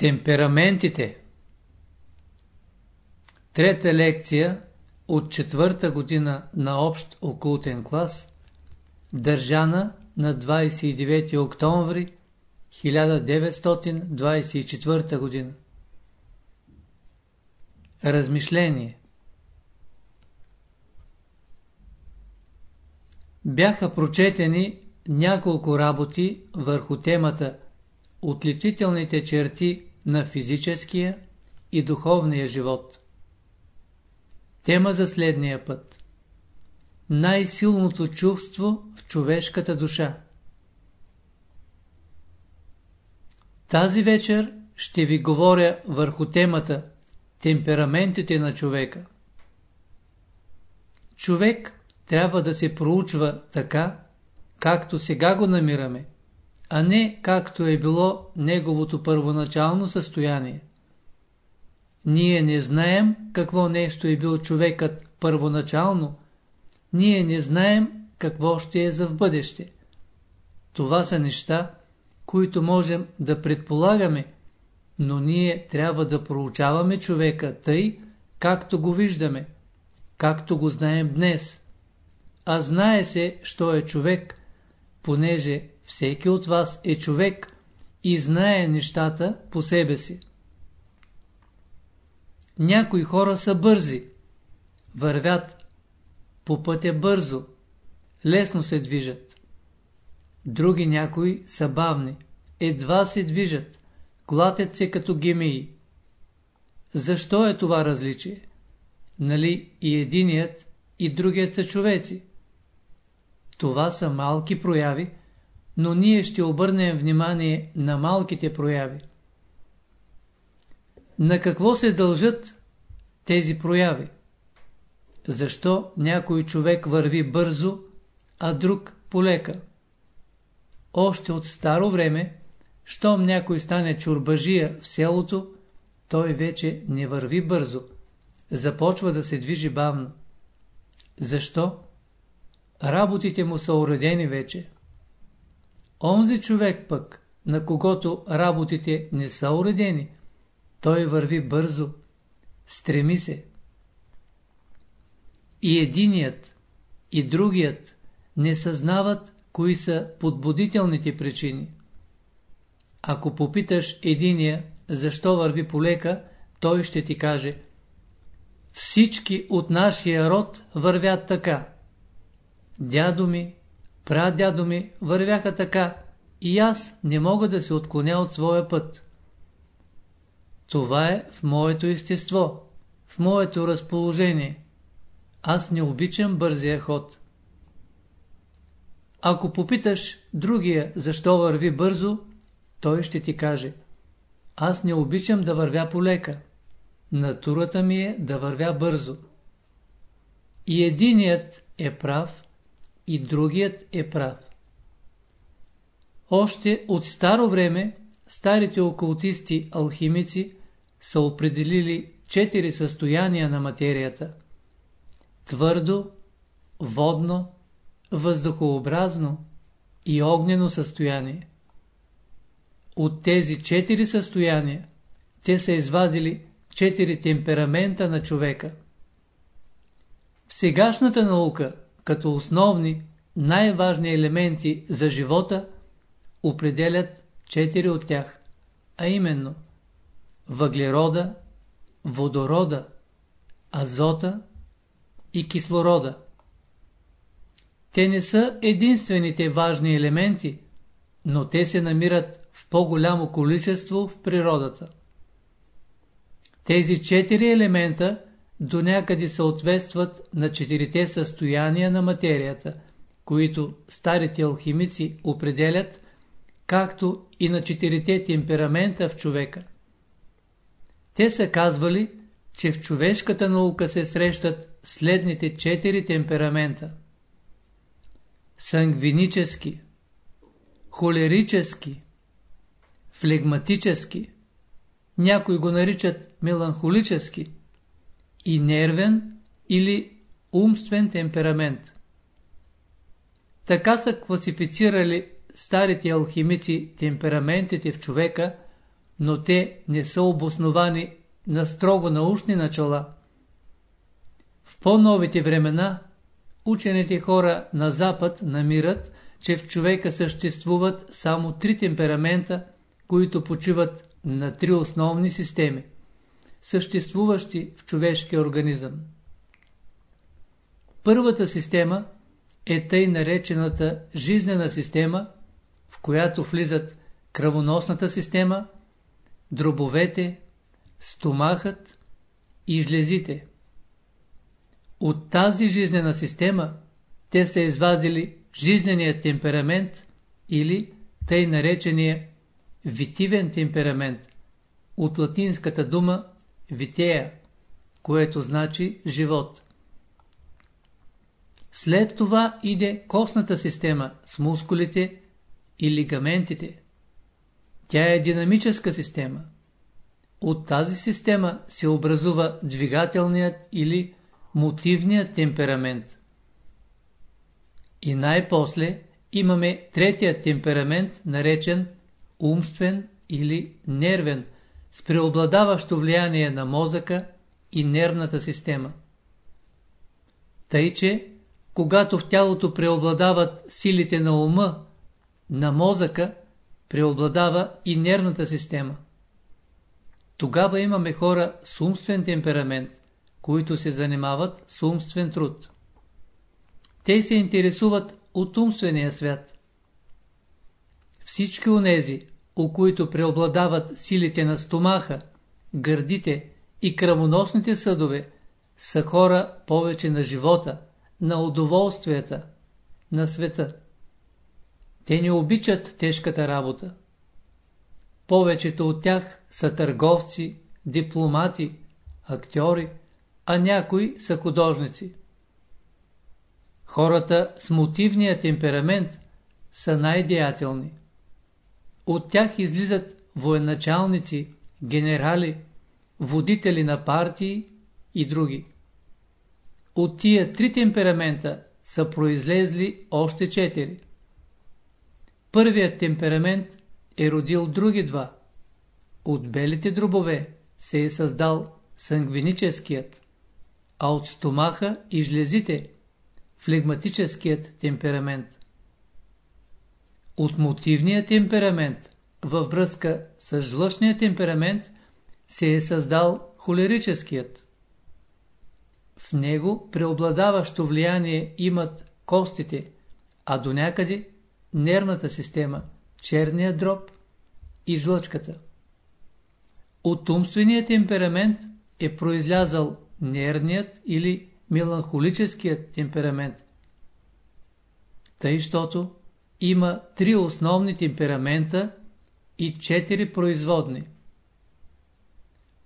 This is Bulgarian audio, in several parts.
Темпераментите Трета лекция от четвърта година на общ окултен клас, държана на 29 октомври 1924 година. Размишление Бяха прочетени няколко работи върху темата Отличителните черти на физическия и духовния живот. Тема за следния път. Най-силното чувство в човешката душа. Тази вечер ще ви говоря върху темата Темпераментите на човека. Човек трябва да се проучва така, както сега го намираме, а не както е било неговото първоначално състояние. Ние не знаем какво нещо е бил човекът първоначално, ние не знаем какво ще е за в бъдеще. Това са неща, които можем да предполагаме, но ние трябва да проучаваме човека тъй, както го виждаме, както го знаем днес. А знае се, що е човек, понеже всеки от вас е човек и знае нещата по себе си. Някои хора са бързи, вървят по пътя бързо, лесно се движат. Други някои са бавни, едва се движат, клатят се като гемии. Защо е това различие? Нали и единият, и другият са човеци? Това са малки прояви, но ние ще обърнем внимание на малките прояви. На какво се дължат тези прояви? Защо някой човек върви бързо, а друг полека? Още от старо време, щом някой стане чурбажия в селото, той вече не върви бързо, започва да се движи бавно. Защо? Работите му са уредени вече. Онзи човек пък, на когото работите не са уредени, той върви бързо, стреми се. И единият, и другият не съзнават кои са подбудителните причини. Ако попиташ единия, защо върви полека, той ще ти каже Всички от нашия род вървят така. Дядо ми, прадядо ми вървяха така и аз не мога да се отклоня от своя път. Това е в моето естество, в моето разположение. Аз не обичам бързия ход. Ако попиташ другия защо върви бързо, той ще ти каже Аз не обичам да вървя полека. Натурата ми е да вървя бързо. И единият е прав, и другият е прав. Още от старо време старите окултисти, алхимици са определили четири състояния на материята. Твърдо, водно, въздухообразно и огнено състояние. От тези четири състояния те са извадили четири темперамента на човека. В сегашната наука, като основни, най-важни елементи за живота, определят четири от тях, а именно – въглерода, водорода, азота и кислорода. Те не са единствените важни елементи, но те се намират в по-голямо количество в природата. Тези четири елемента до някъде съответстват на четирите състояния на материята, които старите алхимици определят, както и на четирите темперамента в човека. Те са казвали, че в човешката наука се срещат следните четири темперамента. Сангвинически, холерически, флегматически, някои го наричат меланхолически и нервен или умствен темперамент. Така са класифицирали старите алхимици темпераментите в човека но те не са обосновани на строго научни начала. В по-новите времена учените хора на Запад намират, че в човека съществуват само три темперамента, които почиват на три основни системи, съществуващи в човешкия организъм. Първата система е тъй наречената жизнена система, в която влизат кръвоносната система, дробовете, стомахът и жлезите. От тази жизнена система те са извадили жизненият темперамент или тъй наречения витивен темперамент от латинската дума витея, което значи живот. След това иде костната система с мускулите и лигаментите. Тя е динамическа система. От тази система се образува двигателният или мотивният темперамент. И най-после имаме третият темперамент, наречен умствен или нервен, с преобладаващо влияние на мозъка и нервната система. Тъй, че когато в тялото преобладават силите на ума, на мозъка, преобладава и нервната система. Тогава имаме хора с умствен темперамент, които се занимават с умствен труд. Те се интересуват от умствения свят. Всички онези, у които преобладават силите на стомаха, гърдите и кръвоносните съдове, са хора повече на живота, на удоволствията, на света. Те не обичат тежката работа. Повечето от тях са търговци, дипломати, актьори, а някои са художници. Хората с мотивния темперамент са най-деятелни. От тях излизат военачалници, генерали, водители на партии и други. От тия три темперамента са произлезли още четири. Първият темперамент е родил други два. От белите дробове се е създал сангвиническият, а от стомаха и жлезите – флегматическият темперамент. От мотивния темперамент във връзка с жлъчния темперамент се е създал холерическият. В него преобладаващо влияние имат костите, а до някъде нервната система, черния дроб и жлъчката. От умствения темперамент е произлязал нервният или меланхолическият темперамент. Тъй, щото има три основни темперамента и четири производни.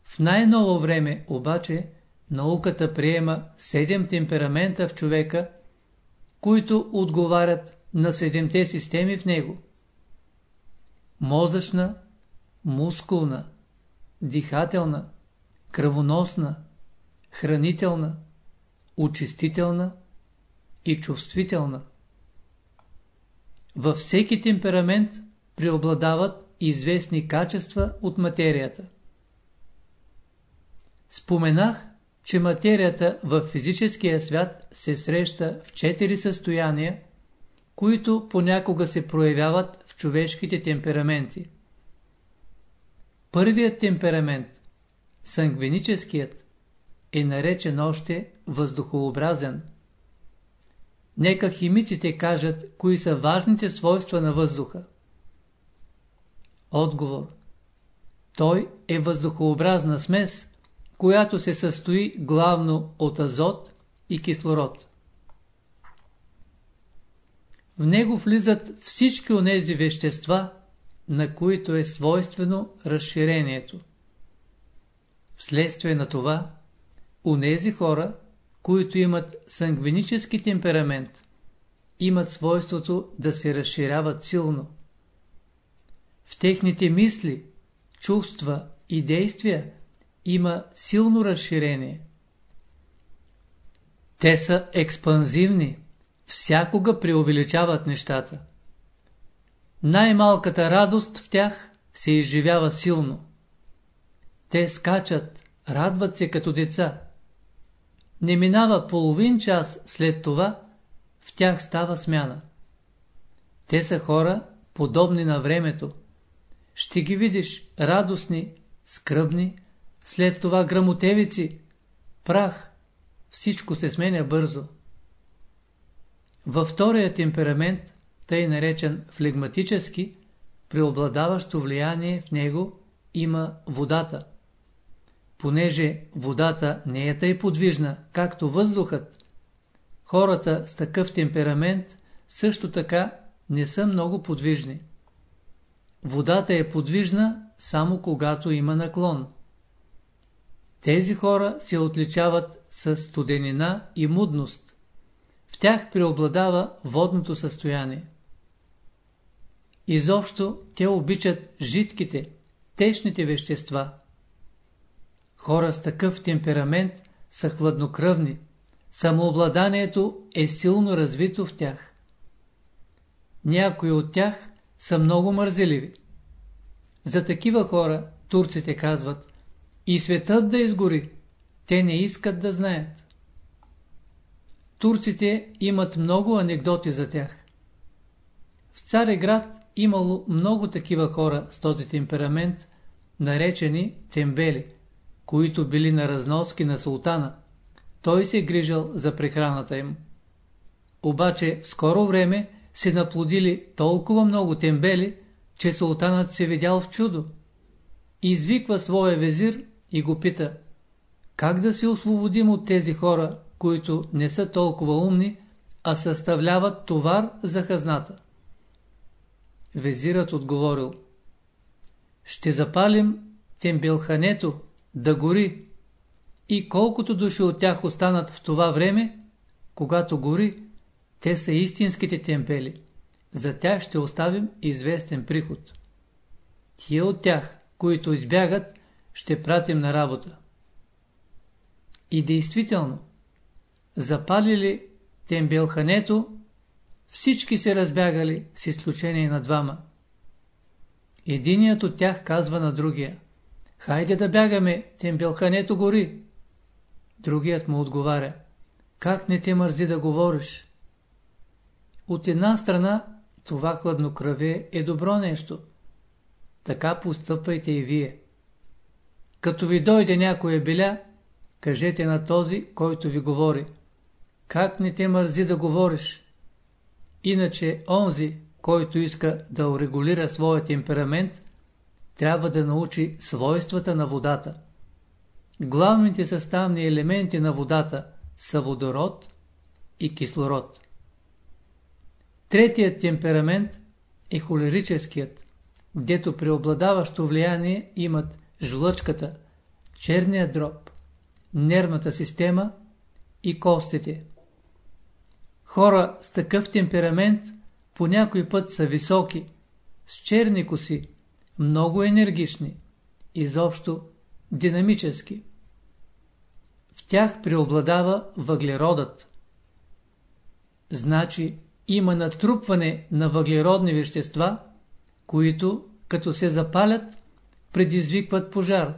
В най-ново време обаче науката приема седем темперамента в човека, които отговарят на седемте системи в него. Мозъчна, мускулна, дихателна, кръвоносна, хранителна, очистителна и чувствителна. Във всеки темперамент преобладават известни качества от материята. Споменах, че материята в физическия свят се среща в четири състояния, които понякога се проявяват в човешките темпераменти. Първият темперамент, сангвиническият, е наречен още въздухообразен – Нека химиците кажат, кои са важните свойства на въздуха. Отговор. Той е въздухообразна смес, която се състои главно от азот и кислород. В него влизат всички онези вещества, на които е свойствено разширението. Вследствие на това, онези хора, които имат сангвинически темперамент, имат свойството да се разширяват силно. В техните мисли, чувства и действия има силно разширение. Те са експанзивни, всякога преувеличават нещата. Най-малката радост в тях се изживява силно. Те скачат, радват се като деца. Не минава половин час след това, в тях става смяна. Те са хора, подобни на времето. Ще ги видиш радостни, скръбни, след това грамотевици, прах, всичко се сменя бързо. Във втория темперамент, тъй наречен флегматически, преобладаващо влияние в него има водата. Понеже водата не е тъй подвижна, както въздухът, хората с такъв темперамент също така не са много подвижни. Водата е подвижна само когато има наклон. Тези хора се отличават с студенина и мудност. В тях преобладава водното състояние. Изобщо те обичат жидките, течните вещества. Хора с такъв темперамент са хладнокръвни, самообладанието е силно развито в тях. Някои от тях са много мързеливи. За такива хора турците казват и светът да изгори, те не искат да знаят. Турците имат много анекдоти за тях. В Цареград имало много такива хора с този темперамент, наречени тембели, които били на разноски на султана. Той се грижал за прехраната им. Обаче в скоро време се наплодили толкова много тембели, че султанът се видял в чудо. Извиква своя везир и го пита, как да се освободим от тези хора, които не са толкова умни, а съставляват товар за хазната. Везирът отговорил, ще запалим тембелхането да гори и колкото души от тях останат в това време, когато гори, те са истинските темпели. За тях ще оставим известен приход. Тия от тях, които избягат, ще пратим на работа. И действително, запалили тембелхането, всички се разбягали с изключение на двама. Единият от тях казва на другия, хайде да бягаме, тембелхането гори. Другият му отговаря, как не те мързи да говориш? От една страна, това хладнокръвие е добро нещо. Така постъпвайте и вие. Като ви дойде някоя беля, кажете на този, който ви говори. Как не те мързи да говориш? Иначе онзи, който иска да урегулира своя темперамент, трябва да научи свойствата на водата. Главните съставни елементи на водата са водород и кислород. Третият темперамент е холерическият, гдето преобладаващо влияние имат жлъчката, черният дроб, нервната система и костите. Хора с такъв темперамент по някой път са високи, с черни коси, много енергични, изобщо динамически. В тях преобладава въглеродът. Значи има натрупване на въглеродни вещества, които, като се запалят, предизвикват пожар.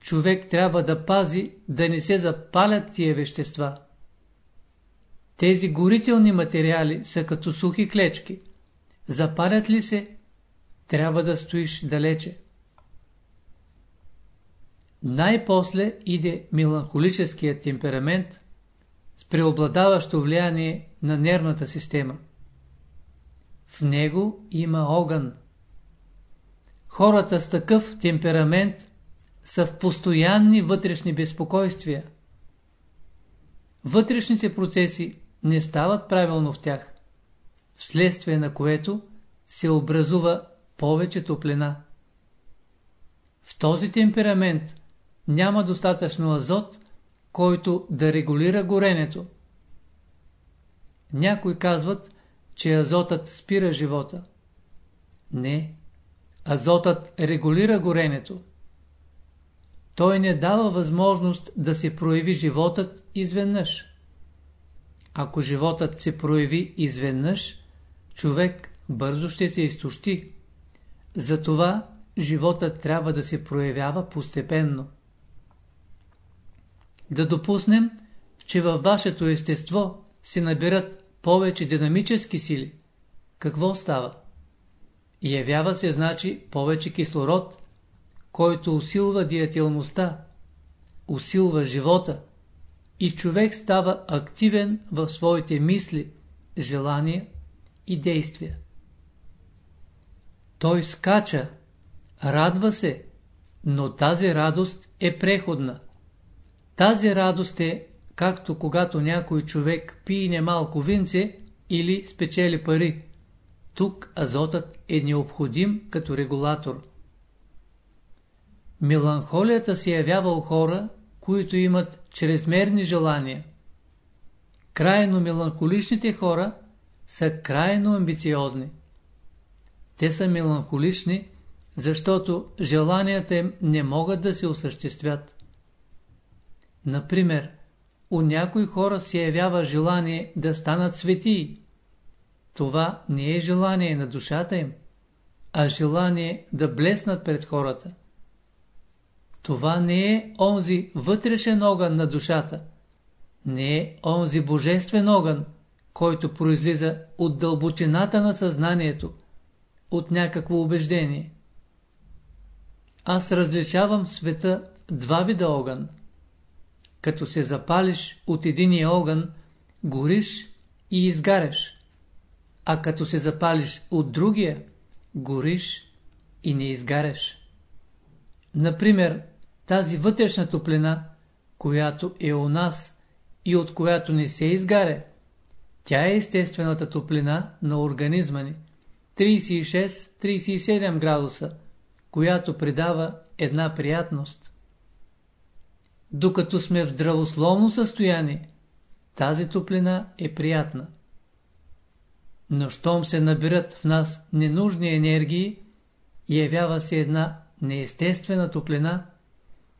Човек трябва да пази да не се запалят тия вещества. Тези горителни материали са като сухи клечки. Запалят ли се, трябва да стоиш далече. Най-после иде меланхолическият темперамент с преобладаващо влияние на нервната система. В него има огън. Хората с такъв темперамент са в постоянни вътрешни безпокойствия. Вътрешните процеси не стават правилно в тях, вследствие на което се образува повече топлина. В този темперамент няма достатъчно азот, който да регулира горенето. Някои казват, че азотът спира живота. Не, азотът регулира горенето. Той не дава възможност да се прояви животът изведнъж. Ако животът се прояви изведнъж, човек бързо ще се изтощи. Затова животът трябва да се проявява постепенно. Да допуснем, че във вашето естество се набират повече динамически сили. Какво става? Явява се, значи, повече кислород, който усилва диятелността, усилва живота и човек става активен в своите мисли, желания и действия. Той скача, радва се, но тази радост е преходна. Тази радост е както когато някой човек пие немалко винце или спечели пари. Тук азотът е необходим като регулатор. Меланхолията се явява у хора, които имат чрезмерни желания. Крайно меланхоличните хора са крайно амбициозни. Те са меланхолични, защото желанията им не могат да се осъществят. Например, у някои хора се явява желание да станат светии. Това не е желание на душата им, а желание да блеснат пред хората. Това не е онзи вътрешен огън на душата, не е онзи божествен огън, който произлиза от дълбочината на съзнанието, от някакво убеждение. Аз различавам света два вида огън. Като се запалиш от единия огън, гориш и изгареш. А като се запалиш от другия, гориш и не изгареш. Например, тази вътрешна топлина, която е у нас и от която не се изгаря, тя е естествената топлина на организма ни, 36-37 градуса, която придава една приятност. Докато сме в здравословно състояние, тази топлина е приятна. Но щом се набират в нас ненужни енергии, явява се една неестествена топлина,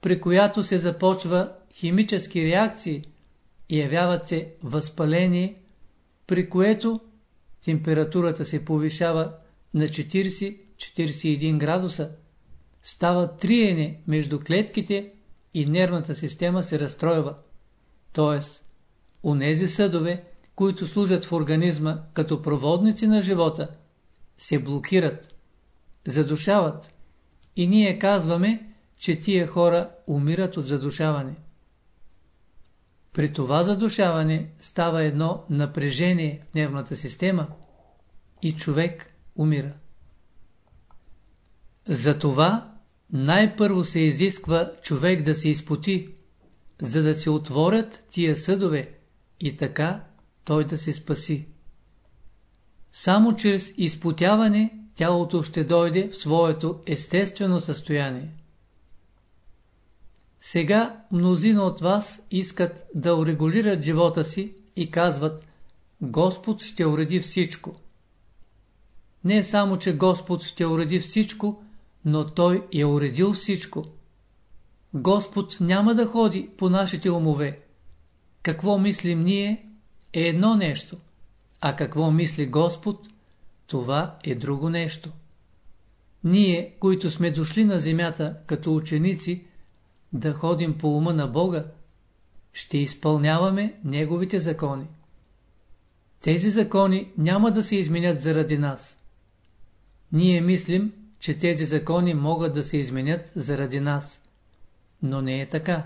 при която се започва химически реакции явяват се възпаление, при което температурата се повишава на 40-41 градуса, става триене между клетките и нервната система се разстройва. Тоест, онези съдове, които служат в организма като проводници на живота, се блокират, задушават и ние казваме, че тия хора умират от задушаване. При това задушаване става едно напрежение в нервната система и човек умира. Затова най-първо се изисква човек да се изпоти, за да се отворят тия съдове и така той да се спаси. Само чрез изпотяване тялото ще дойде в своето естествено състояние. Сега мнозина от вас искат да урегулират живота си и казват Господ ще уреди всичко. Не само, че Господ ще уреди всичко, но Той е уредил всичко. Господ няма да ходи по нашите умове. Какво мислим ние е едно нещо, а какво мисли Господ, това е друго нещо. Ние, които сме дошли на земята като ученици, да ходим по ума на Бога, ще изпълняваме Неговите закони. Тези закони няма да се изменят заради нас. Ние мислим, че тези закони могат да се изменят заради нас. Но не е така.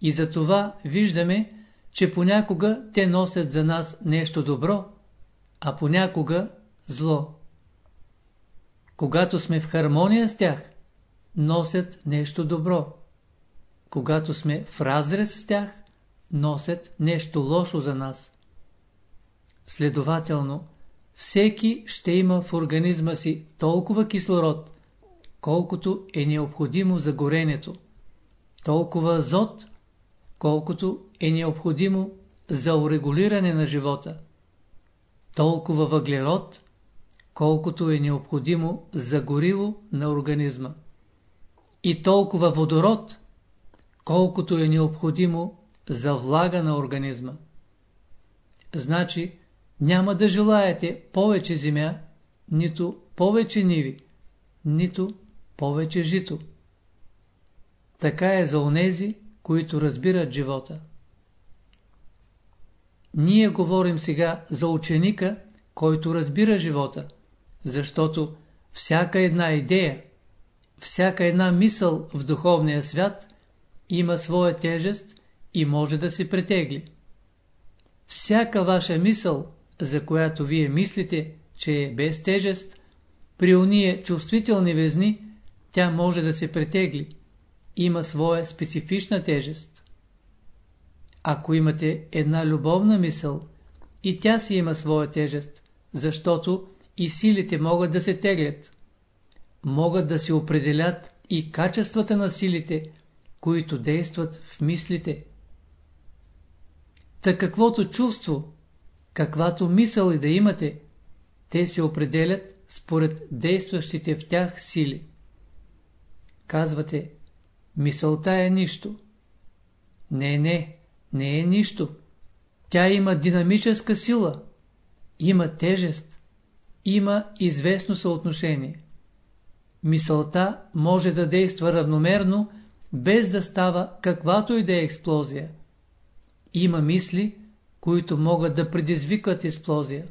И за това виждаме, че понякога те носят за нас нещо добро, а понякога зло. Когато сме в хармония с тях, носят нещо добро когато сме в разрез с тях, носят нещо лошо за нас. Следователно, всеки ще има в организма си толкова кислород, колкото е необходимо за горенето, толкова азот, колкото е необходимо за урегулиране на живота, толкова въглерод, колкото е необходимо за гориво на организма и толкова водород, колкото е необходимо за влага на организма. Значи, няма да желаете повече земя, нито повече ниви, нито повече жито. Така е за онези, които разбират живота. Ние говорим сега за ученика, който разбира живота, защото всяка една идея, всяка една мисъл в духовния свят има своя тежест и може да се претегли. Всяка ваша мисъл, за която вие мислите, че е без тежест, при уния чувствителни везни, тя може да се претегли. Има своя специфична тежест. Ако имате една любовна мисъл, и тя си има своя тежест, защото и силите могат да се теглят. Могат да се определят и качествата на силите, които действат в мислите. Та каквото чувство, каквато мисъл и да имате, те се определят според действащите в тях сили. Казвате, мисълта е нищо. Не, не, не е нищо. Тя има динамическа сила, има тежест, има известно съотношение. Мисълта може да действа равномерно, без да става каквато и да е експлозия. Има мисли, които могат да предизвикат експлозия.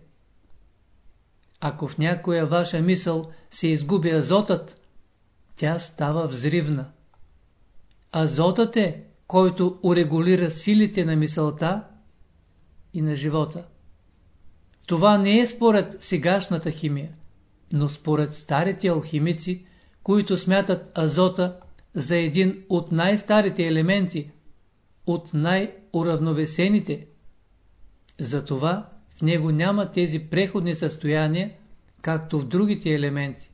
Ако в някоя ваша мисъл се изгуби азотът, тя става взривна. Азотът е, който урегулира силите на мисълта и на живота. Това не е според сегашната химия, но според старите алхимици, които смятат азота за един от най-старите елементи, от най-уравновесените. Затова в него няма тези преходни състояния, както в другите елементи.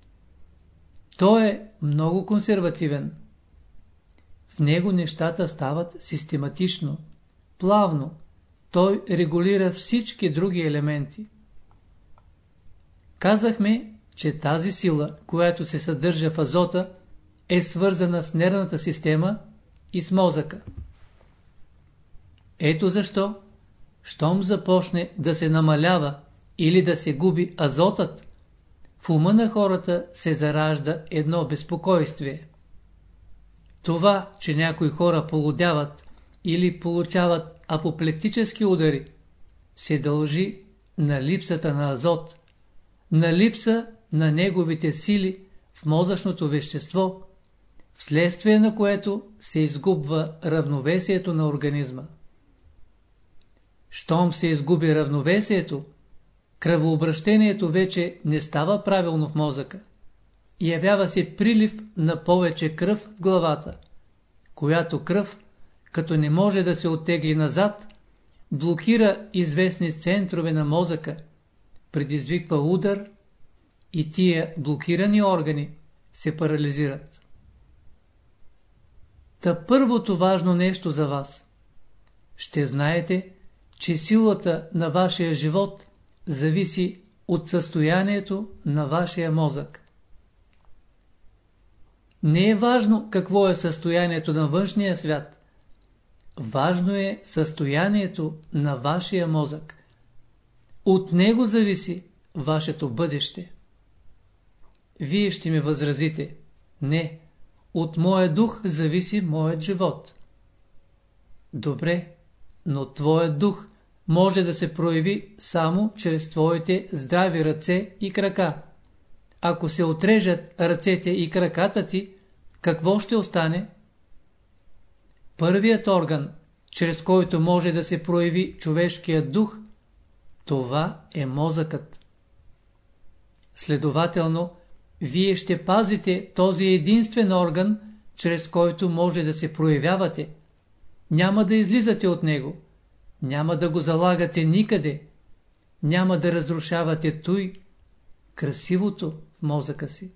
Той е много консервативен. В него нещата стават систематично, плавно. Той регулира всички други елементи. Казахме, че тази сила, която се съдържа в азота, е свързана с нервната система и с мозъка. Ето защо, щом започне да се намалява или да се губи азотът, в ума на хората се заражда едно безпокойствие. Това, че някои хора полудяват или получават апоплектически удари, се дължи на липсата на азот, на липса на неговите сили в мозъчното вещество, вследствие на което се изгубва равновесието на организма. Щом се изгуби равновесието, кръвообращението вече не става правилно в мозъка. Явява се прилив на повече кръв в главата, която кръв, като не може да се оттегли назад, блокира известни центрове на мозъка, предизвиква удар и тия блокирани органи се парализират. Та първото важно нещо за вас. Ще знаете, че силата на вашия живот зависи от състоянието на вашия мозък. Не е важно какво е състоянието на външния свят. Важно е състоянието на вашия мозък. От него зависи вашето бъдеще. Вие ще ми възразите. Не, от моя дух зависи моят живот. Добре, но твоят дух може да се прояви само чрез твоите здрави ръце и крака. Ако се отрежат ръцете и краката ти, какво ще остане? Първият орган, чрез който може да се прояви човешкият дух, това е мозъкът. Следователно, вие ще пазите този единствен орган, чрез който може да се проявявате. Няма да излизате от него. Няма да го залагате никъде. Няма да разрушавате той, красивото в мозъка си.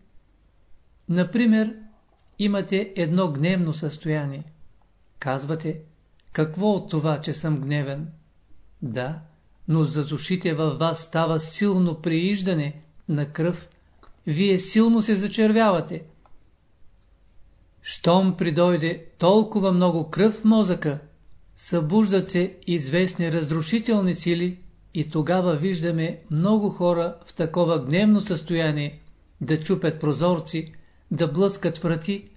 Например, имате едно гневно състояние. Казвате, какво от това, че съм гневен? Да, но за душите във вас става силно прииждане на кръв. Вие силно се зачервявате. Щом придойде толкова много кръв в мозъка, събуждат се известни разрушителни сили и тогава виждаме много хора в такова гневно състояние, да чупят прозорци, да блъскат врати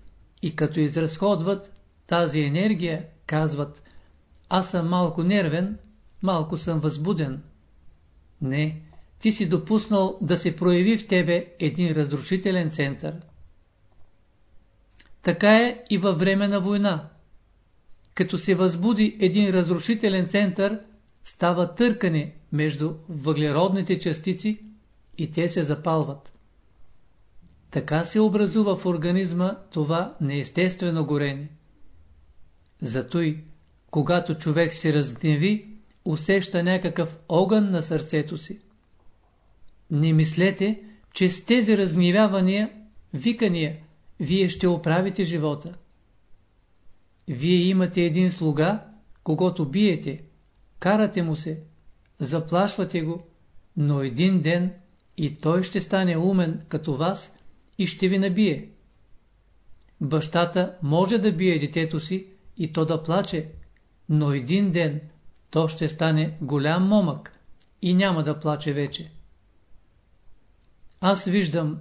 и като изразходват тази енергия, казват аз съм малко нервен, малко съм възбуден. Не, ти си допуснал да се прояви в тебе един разрушителен център. Така е и във време на война. Като се възбуди един разрушителен център, става търкане между въглеродните частици и те се запалват. Така се образува в организма това неестествено горене. Зато и, когато човек се разгневи, усеща някакъв огън на сърцето си. Не мислете, че с тези разгневявания, викания, вие ще оправите живота. Вие имате един слуга, когато биете, карате му се, заплашвате го, но един ден и той ще стане умен като вас и ще ви набие. Бащата може да бие детето си и то да плаче, но един ден то ще стане голям момък и няма да плаче вече. Аз виждам,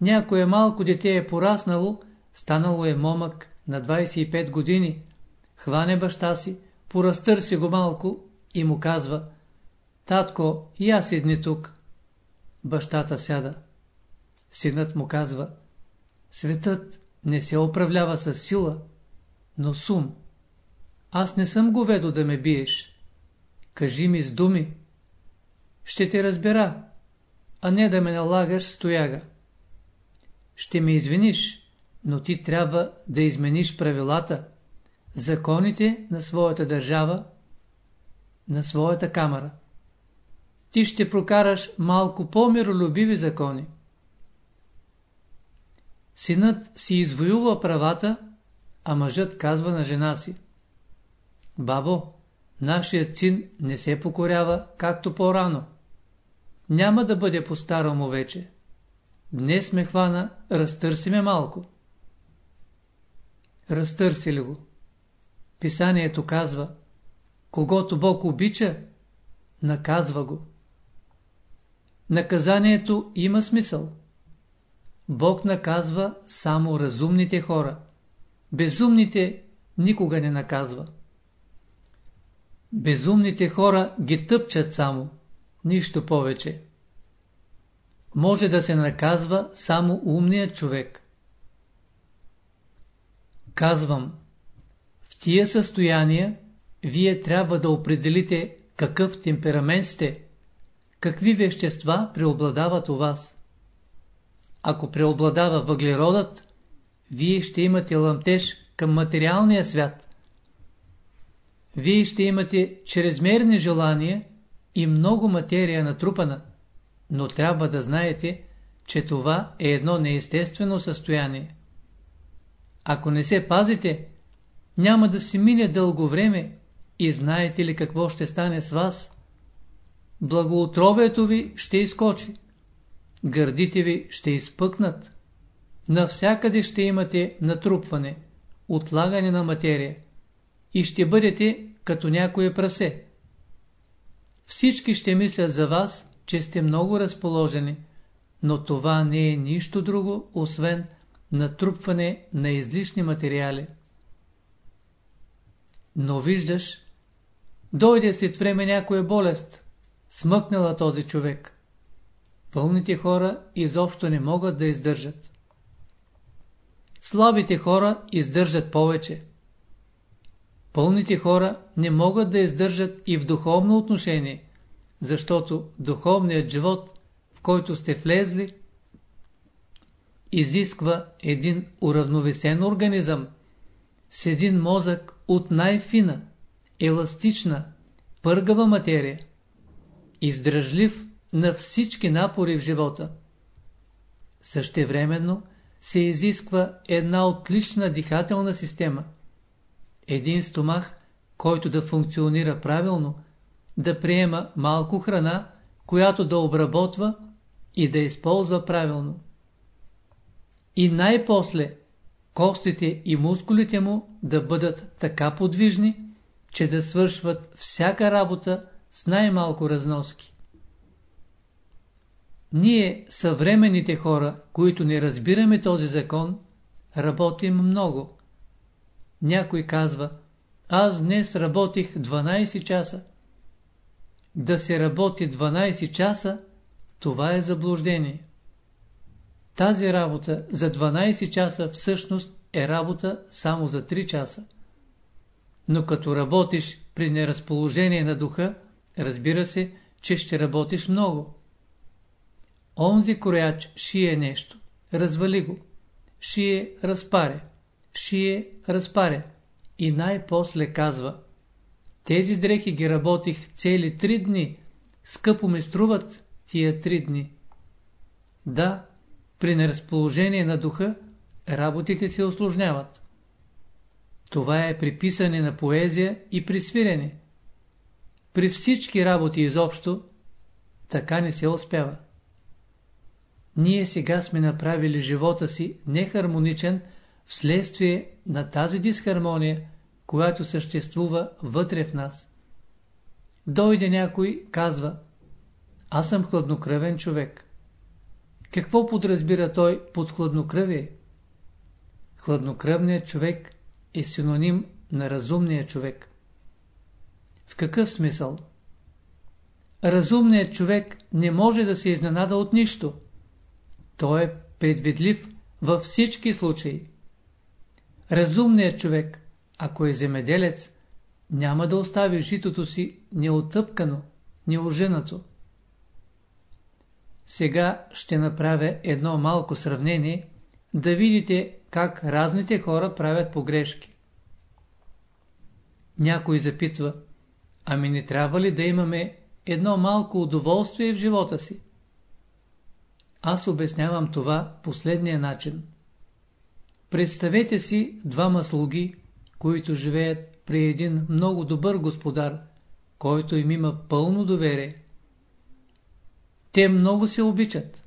някое малко дете е пораснало, станало е момък на 25 години, хване баща си, поразтърси го малко и му казва «Татко, и аз идни тук». Бащата сяда. Синът му казва «Светът не се управлява с сила, но с ум. Аз не съм го ведо да ме биеш. Кажи ми с думи. Ще те разбера, а не да ме налагаш стояга. Ще ме извиниш, но ти трябва да измениш правилата, законите на своята държава, на своята камера. Ти ще прокараш малко по-миролюбиви закони. Синът си извоюва правата, а мъжът казва на жена си. Бабо, нашият син не се покорява, както по-рано. Няма да бъде по-старому вече. Днес ме хвана, разтърси ме малко. Разтърси ли го? Писанието казва, когато Бог обича, наказва го. Наказанието има смисъл. Бог наказва само разумните хора. Безумните никога не наказва. Безумните хора ги тъпчат само, нищо повече. Може да се наказва само умният човек. Казвам, в тия състояния вие трябва да определите какъв темперамент сте, какви вещества преобладават у вас. Ако преобладава въглеродът, вие ще имате лъмтеж към материалния свят. Вие ще имате чрезмерни желания и много материя натрупана, но трябва да знаете, че това е едно неестествено състояние. Ако не се пазите, няма да си мине дълго време и знаете ли какво ще стане с вас? Благоутробието ви ще изкочи. Гърдите ви ще изпъкнат. Навсякъде ще имате натрупване, отлагане на материя и ще бъдете като някое прасе. Всички ще мислят за вас, че сте много разположени, но това не е нищо друго, освен натрупване на излишни материали. Но виждаш, дойде след време някоя болест, смъкнала този човек. Пълните хора изобщо не могат да издържат. Слабите хора издържат повече. Пълните хора не могат да издържат и в духовно отношение, защото духовният живот, в който сте влезли, изисква един уравновесен организъм с един мозък от най-фина, еластична, пъргава материя, издръжлив на всички напори в живота. Същевременно се изисква една отлична дихателна система, един стомах, който да функционира правилно, да приема малко храна, която да обработва и да използва правилно. И най-после костите и мускулите му да бъдат така подвижни, че да свършват всяка работа с най-малко разноски. Ние, съвременните хора, които не разбираме този закон, работим много. Някой казва, аз днес работих 12 часа. Да се работи 12 часа, това е заблуждение. Тази работа за 12 часа всъщност е работа само за 3 часа. Но като работиш при неразположение на духа, разбира се, че ще работиш много. Онзи крояч шие нещо, развали го, шие, разпаря, шие, разпаря и най-после казва Тези дрехи ги работих цели три дни, скъпо ме струват тия три дни. Да, при неразположение на духа, работите се осложняват. Това е при писане на поезия и при свирене. При всички работи изобщо, така не се успява. Ние сега сме направили живота си нехармоничен вследствие на тази дисхармония, която съществува вътре в нас. Дойде някой, казва, аз съм хладнокръвен човек. Какво подразбира той под хладнокръвие? Хладнокръвният човек е синоним на разумния човек. В какъв смисъл? Разумният човек не може да се изненада от нищо. Той е предвидлив във всички случаи. Разумният човек, ако е земеделец, няма да остави житото си неотъпкано, неоженато. Сега ще направя едно малко сравнение, да видите как разните хора правят погрешки. Някой запитва, ами не трябва ли да имаме едно малко удоволствие в живота си? Аз обяснявам това последния начин. Представете си двама слуги, които живеят при един много добър господар, който им има пълно доверие. Те много се обичат.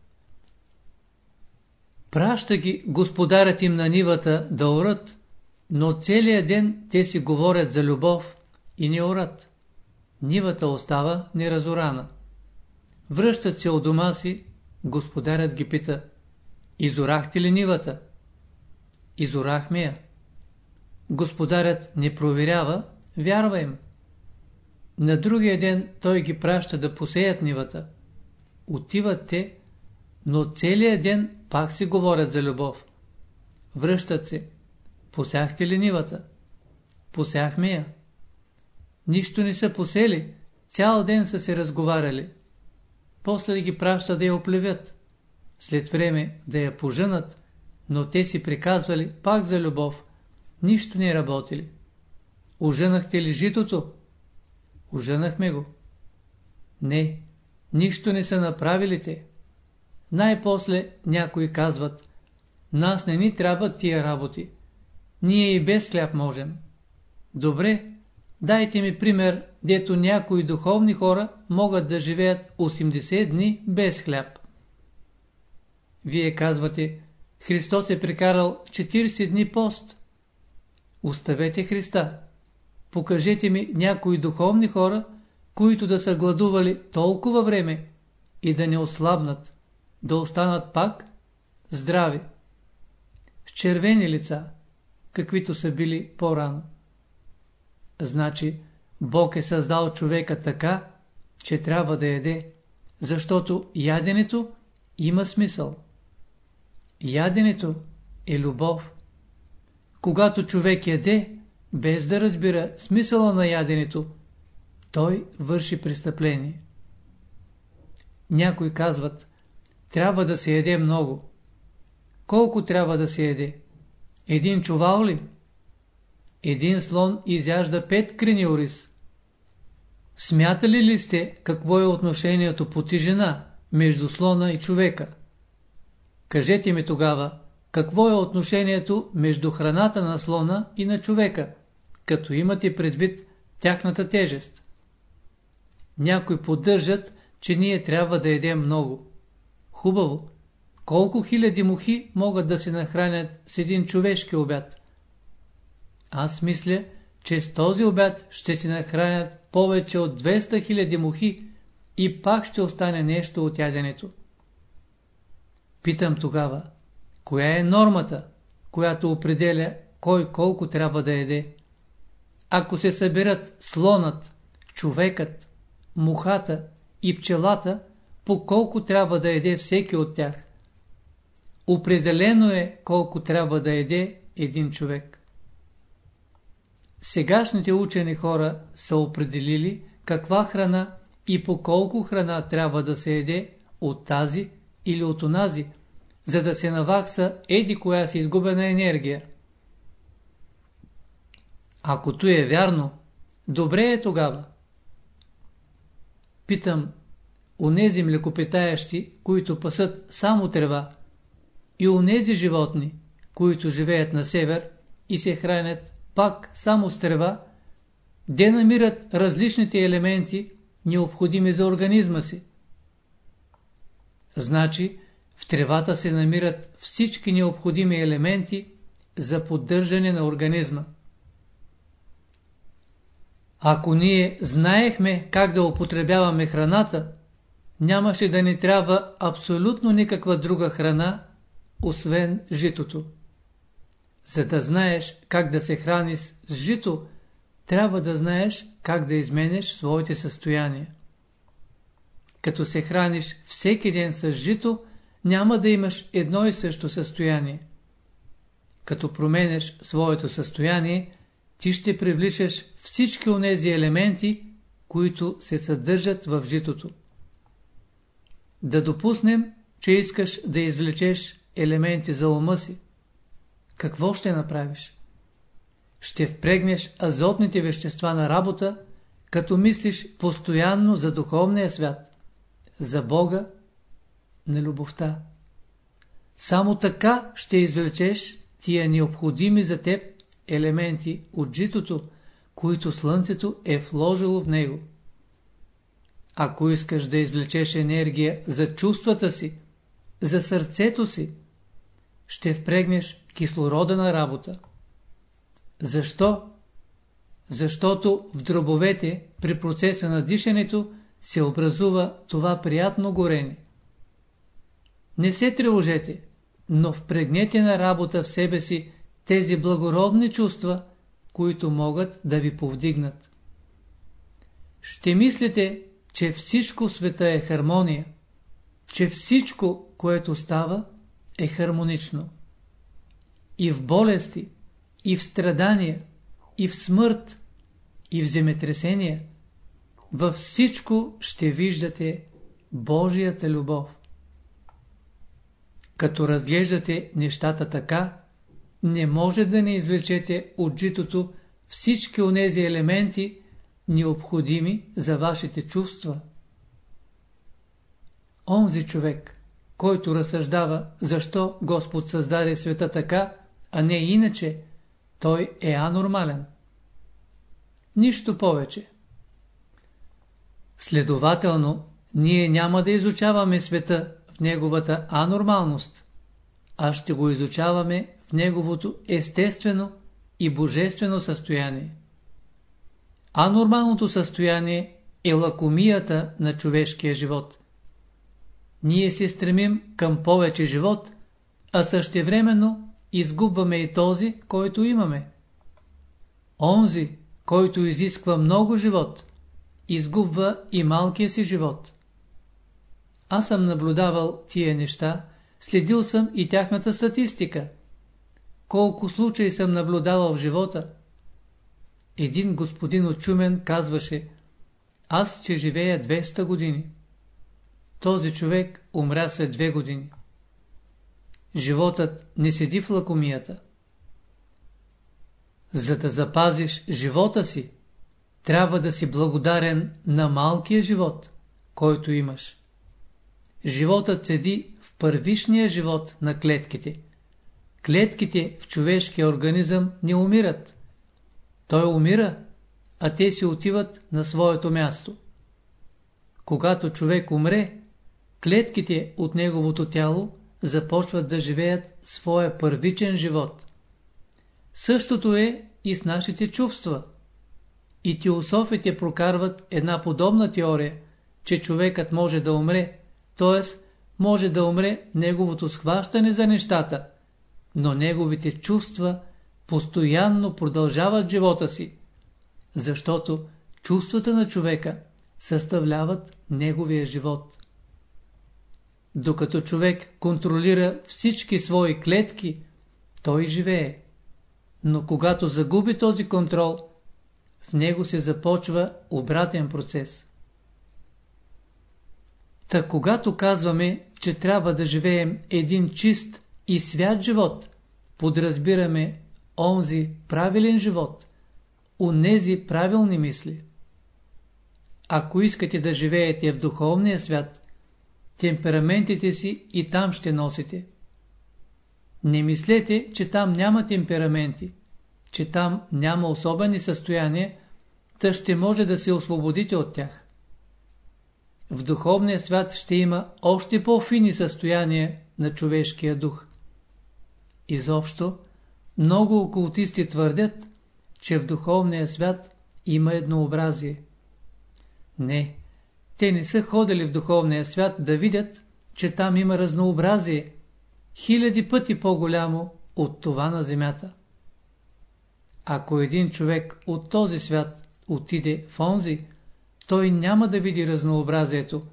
Праща ги господарят им на нивата да орат, но целият ден те си говорят за любов и не орат. Нивата остава неразорана. Връщат се от дома си, господарят ги пита, изорахте ли нивата? Изорахме я. Господарят не проверява, вярва им. На другия ден той ги праща да посеят нивата. Отиват те, но целият ден пак си говорят за любов. Връщат се. Посяхте ли нивата? Посяхме я. Нищо не са посели, цял ден са се разговаряли. После ги праща да я оплевят. След време да я поженат, но те си приказвали пак за любов. Нищо не работили. Оженахте ли житото? Оженахме го. Не, нищо не са направили те. Най-после някои казват, нас не ни трябват тия работи. Ние и без хляб можем. Добре, дайте ми пример, дето някои духовни хора могат да живеят 80 дни без хляб. Вие казвате, Христос е прекарал 40 дни пост. Оставете Христа. Покажете ми някои духовни хора, които да са гладували толкова време и да не ослабнат, да останат пак здрави, с червени лица, каквито са били по-рано. Значи, Бог е създал човека така, че трябва да яде, защото яденето има смисъл. Яденето е любов. Когато човек яде, без да разбира смисъла на яденето, той върши престъпление. Някои казват, трябва да се яде много. Колко трябва да се яде? Един чувал ли? Един слон изяжда пет крини ориз. Смятали ли сте какво е отношението по тежина между слона и човека? Кажете ми тогава, какво е отношението между храната на слона и на човека, като имате предвид тяхната тежест? Някои поддържат, че ние трябва да едем много. Хубаво. Колко хиляди мухи могат да се нахранят с един човешки обяд? Аз мисля, че с този обяд ще се нахранят повече от 200 хиляди мухи и пак ще остане нещо от яденето. Питам тогава, коя е нормата, която определя кой колко трябва да еде? Ако се съберат слонът, човекът, мухата и пчелата, по колко трябва да еде всеки от тях? Определено е колко трябва да еде един човек. Сегашните учени хора са определили каква храна и по колко храна трябва да се еде от тази или от онази, за да се навакса еди коя си изгубена енергия. Ако то е вярно, добре е тогава. Питам, онези млекопитаящи, които пасат само трева, и онези животни, които живеят на север и се хранят пак само с трева, де намират различните елементи, необходими за организма си. Значи, в тревата се намират всички необходими елементи за поддържане на организма. Ако ние знаехме как да употребяваме храната, нямаше да ни трябва абсолютно никаква друга храна, освен житото. За да знаеш как да се храниш с жито, трябва да знаеш как да изменеш своите състояния. Като се храниш всеки ден с жито, няма да имаш едно и също състояние. Като променеш своето състояние, ти ще привличаш всички онези елементи, които се съдържат в житото. Да допуснем, че искаш да извлечеш елементи за ума си. Какво ще направиш? Ще впрегнеш азотните вещества на работа, като мислиш постоянно за духовния свят, за Бога, на любовта. Само така ще извлечеш тия необходими за теб елементи от житото, които слънцето е вложило в него. Ако искаш да извлечеш енергия за чувствата си, за сърцето си, ще впрегнеш кислорода на работа. Защо? Защото в дробовете при процеса на дишането се образува това приятно горение. Не се тревожете, но впрегнете на работа в себе си тези благородни чувства, които могат да ви повдигнат. Ще мислите, че всичко света е хармония, че всичко, което става, е хармонично. И в болести, и в страдания, и в смърт, и в земетресения, във всичко ще виждате Божията любов. Като разглеждате нещата така, не може да не извлечете от житото всички онези елементи, необходими за вашите чувства. Онзи човек, който разсъждава защо Господ създаде света така, а не иначе, той е анормален. Нищо повече. Следователно, ние няма да изучаваме света неговата анормалност, а ще го изучаваме в неговото естествено и божествено състояние. Анормалното състояние е лакомията на човешкия живот. Ние се стремим към повече живот, а същевременно изгубваме и този, който имаме. Онзи, който изисква много живот, изгубва и малкия си живот. Аз съм наблюдавал тия неща, следил съм и тяхната статистика. Колко случаи съм наблюдавал в живота. Един господин от Чумен казваше, аз че живея 200 години. Този човек умря след две години. Животът не седи в лакомията. За да запазиш живота си, трябва да си благодарен на малкия живот, който имаш. Животът седи в първишния живот на клетките. Клетките в човешкия организъм не умират. Той умира, а те си отиват на своето място. Когато човек умре, клетките от неговото тяло започват да живеят своя първичен живот. Същото е и с нашите чувства. И теософите прокарват една подобна теория, че човекът може да умре, т.е. може да умре неговото схващане за нещата, но неговите чувства постоянно продължават живота си, защото чувствата на човека съставляват неговия живот. Докато човек контролира всички свои клетки, той живее. Но когато загуби този контрол, в него се започва обратен процес. Та когато казваме, че трябва да живеем един чист и свят живот, подразбираме онзи правилен живот, унези правилни мисли. Ако искате да живеете в духовния свят, темпераментите си и там ще носите. Не мислете, че там няма темпераменти, че там няма особени състояния, та ще може да се освободите от тях. В духовния свят ще има още по-фини състояния на човешкия дух. Изобщо, много окултисти твърдят, че в духовния свят има еднообразие. Не, те не са ходили в духовния свят да видят, че там има разнообразие, хиляди пъти по-голямо от това на земята. Ако един човек от този свят отиде в онзи, той няма да види разнообразието,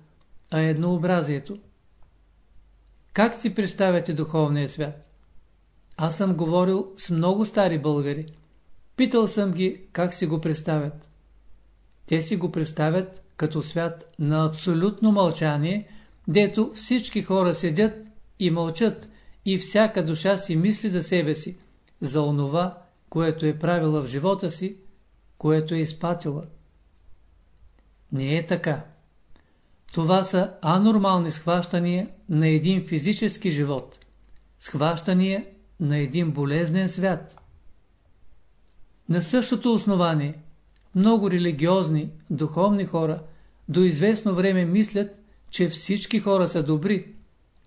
а еднообразието. Как си представяте духовния свят? Аз съм говорил с много стари българи. Питал съм ги как си го представят. Те си го представят като свят на абсолютно мълчание, дето всички хора седят и мълчат и всяка душа си мисли за себе си, за онова, което е правила в живота си, което е изпатила. Не е така. Това са анормални схващания на един физически живот, схващания на един болезнен свят. На същото основание много религиозни, духовни хора до известно време мислят, че всички хора са добри,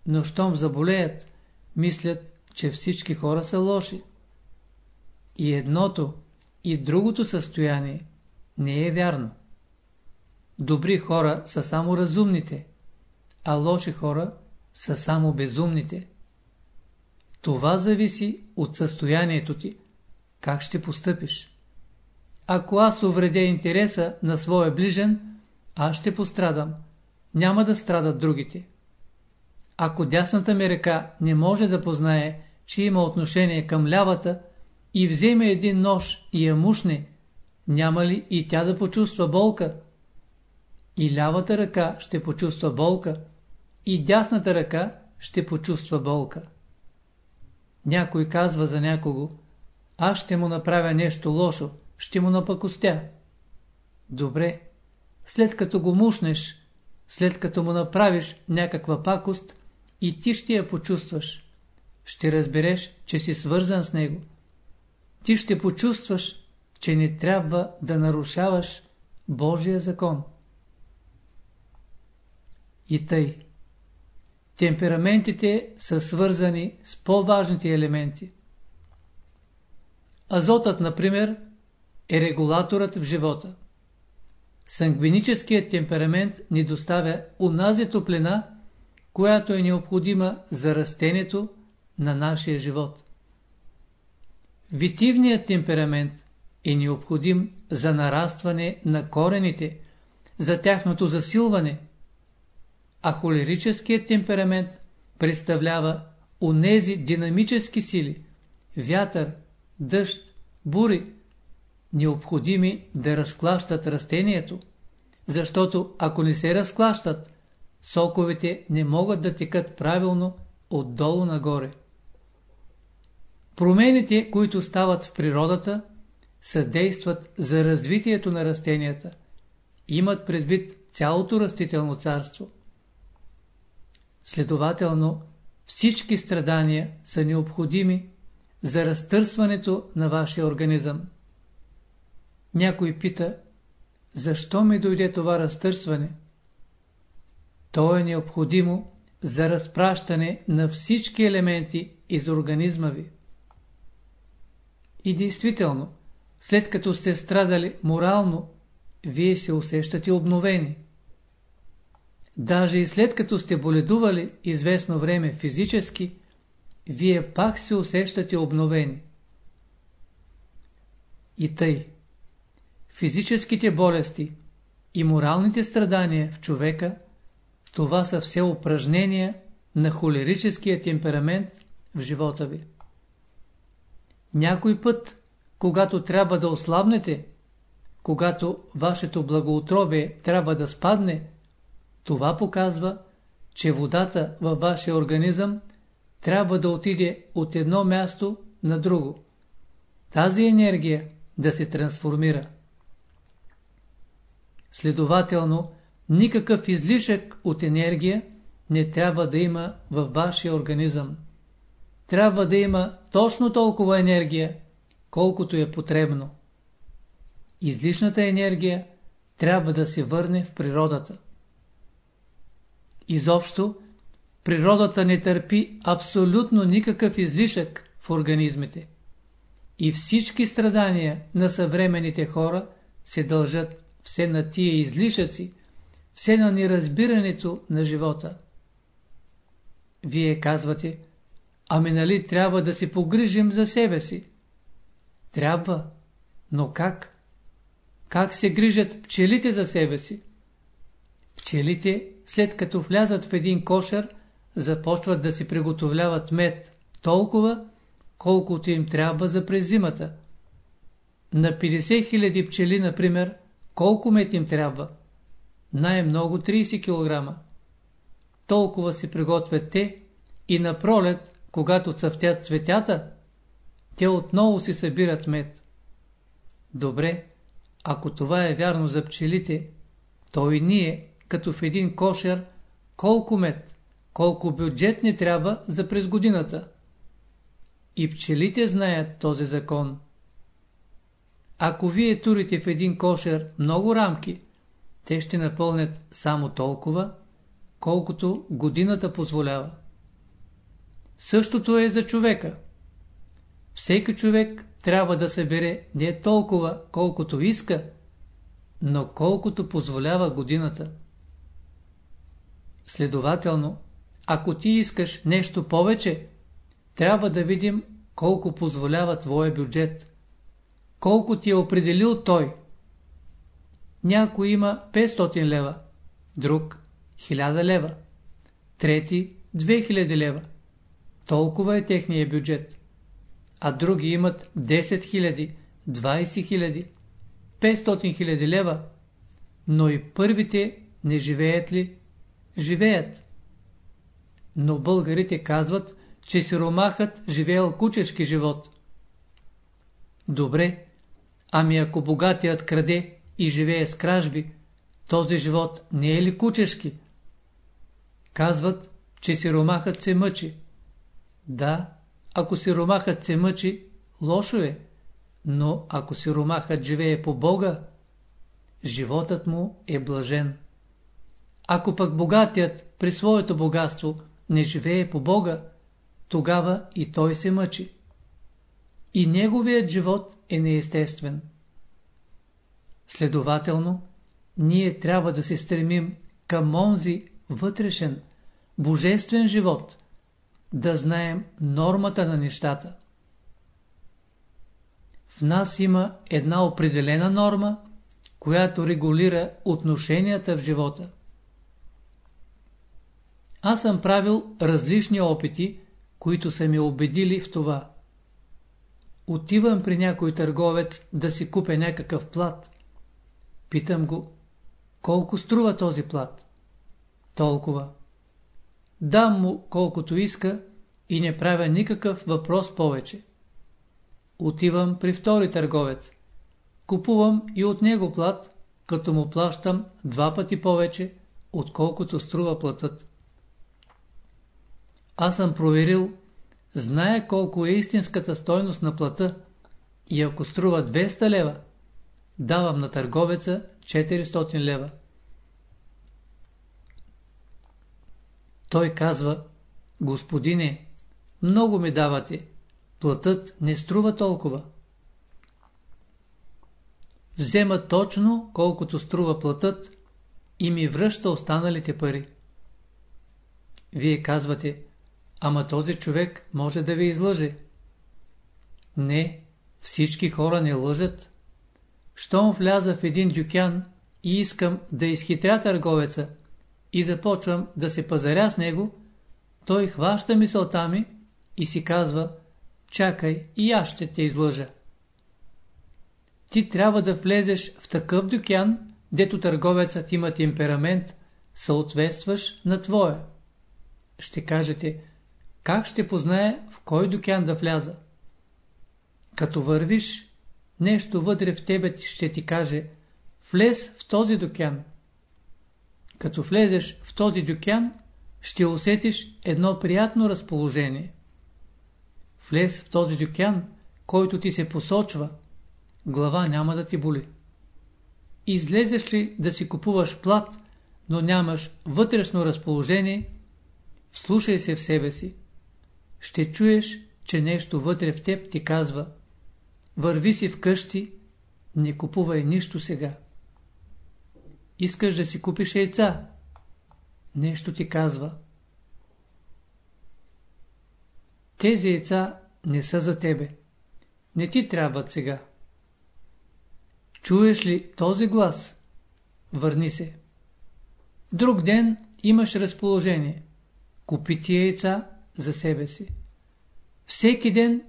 но щом заболеят, мислят, че всички хора са лоши. И едното, и другото състояние не е вярно. Добри хора са само разумните, а лоши хора са само безумните. Това зависи от състоянието ти. Как ще постъпиш? Ако аз увредя интереса на своя ближен, аз ще пострадам. Няма да страдат другите. Ако дясната ми ръка не може да познае, че има отношение към лявата и вземе един нож и я мушне, няма ли и тя да почувства болка? И лявата ръка ще почувства болка, и дясната ръка ще почувства болка. Някой казва за някого, аз ще му направя нещо лошо, ще му напакостя. Добре, след като го мушнеш, след като му направиш някаква пакост, и ти ще я почувстваш. Ще разбереш, че си свързан с него. Ти ще почувстваш, че не трябва да нарушаваш Божия закон. И тъй. Темпераментите са свързани с по-важните елементи. Азотът, например, е регулаторът в живота. Сангвиническият темперамент ни доставя унази топлина, която е необходима за растението на нашия живот. Витивният темперамент е необходим за нарастване на корените, за тяхното засилване, а холерическият темперамент представлява онези динамически сили, вятър, дъжд, бури, необходими да разклащат растението, защото ако не се разклащат, соковете не могат да текат правилно отдолу нагоре. Промените, които стават в природата, съдействат за развитието на растенията, имат предвид цялото растително царство. Следователно, всички страдания са необходими за разтърсването на вашия организъм. Някой пита, защо ми дойде това разтърсване? То е необходимо за разпращане на всички елементи из организма ви. И действително, след като сте страдали морално, вие се усещате обновени. Даже и след като сте боледували известно време физически, вие пак се усещате обновени. И тъй, физическите болести и моралните страдания в човека, това са все упражнения на холерическия темперамент в живота ви. Някой път, когато трябва да ослабнете, когато вашето благоутробие трябва да спадне, това показва, че водата във вашия организъм трябва да отиде от едно място на друго. Тази енергия да се трансформира. Следователно, никакъв излишък от енергия не трябва да има във вашия организъм. Трябва да има точно толкова енергия, колкото е потребно. Излишната енергия трябва да се върне в природата. Изобщо, природата не търпи абсолютно никакъв излишък в организмите. И всички страдания на съвременните хора се дължат все на тия излишъци, все на неразбирането на живота. Вие казвате, ами нали трябва да се погрижим за себе си? Трябва, но как? Как се грижат пчелите за себе си? Пчелите, след като влязат в един кошер, започват да си приготовляват мед толкова, колкото им трябва за през зимата. На 50 000 пчели, например, колко мед им трябва? Най-много 30 кг. Толкова се приготвят те и на пролет, когато цъфтят цветята, те отново си събират мед. Добре, ако това е вярно за пчелите, то и ние, като в един кошер, колко мед, колко бюджет ни трябва за през годината. И пчелите знаят този закон. Ако вие турите в един кошер много рамки, те ще напълнят само толкова, колкото годината позволява. Същото е за човека. Всеки човек трябва да събере не толкова, колкото иска, но колкото позволява годината. Следователно, ако ти искаш нещо повече, трябва да видим колко позволява твоя бюджет. Колко ти е определил той. Някой има 500 лева, друг 1000 лева, трети 2000 лева. Толкова е техния бюджет. А други имат 10 000, 20 000, 500 000 лева, но и първите не живеят ли? Живеят. Но българите казват, че сиромахът живеел кучешки живот. Добре, ами ако богатият краде и живее с кражби, този живот не е ли кучешки? Казват, че сиромахът се мъчи. Да, ако сиромахът се мъчи, лошо е, но ако сиромахът живее по Бога, животът му е блажен. Ако пък богатият при своето богатство не живее по Бога, тогава и той се мъчи. И неговият живот е неестествен. Следователно, ние трябва да се стремим към онзи вътрешен, божествен живот, да знаем нормата на нещата. В нас има една определена норма, която регулира отношенията в живота. Аз съм правил различни опити, които са ми убедили в това. Отивам при някой търговец да си купя някакъв плат. Питам го, колко струва този плат? Толкова. Дам му колкото иска и не правя никакъв въпрос повече. Отивам при втори търговец. Купувам и от него плат, като му плащам два пъти повече, отколкото струва платът. Аз съм проверил, зная колко е истинската стойност на плата и ако струва 200 лева, давам на търговеца 400 лева. Той казва, господине, много ми давате, платът не струва толкова. Взема точно колкото струва платът и ми връща останалите пари. Вие казвате, ама този човек може да ви излъже. Не, всички хора не лъжат. Щом вляза в един дюкян и искам да изхитря търговеца и започвам да се пазаря с него, той хваща мисълта ми и си казва, чакай и аз ще те излъжа. Ти трябва да влезеш в такъв дюкян, дето търговецът има темперамент, съответстваш на твоя. Ще кажете, как ще познае в кой дюкян да вляза? Като вървиш, нещо вътре в тебе ще ти каже, влез в този дюкян. Като влезеш в този дюкян, ще усетиш едно приятно разположение. Влез в този дюкян, който ти се посочва, глава няма да ти боли. Излезеш ли да си купуваш плат, но нямаш вътрешно разположение, вслушай се в себе си. Ще чуеш, че нещо вътре в теб ти казва Върви си вкъщи, не купувай нищо сега. Искаш да си купиш яйца? Нещо ти казва. Тези яйца не са за тебе. Не ти трябват сега. Чуеш ли този глас? Върни се. Друг ден имаш разположение. Купи ти яйца за себе си. Всеки ден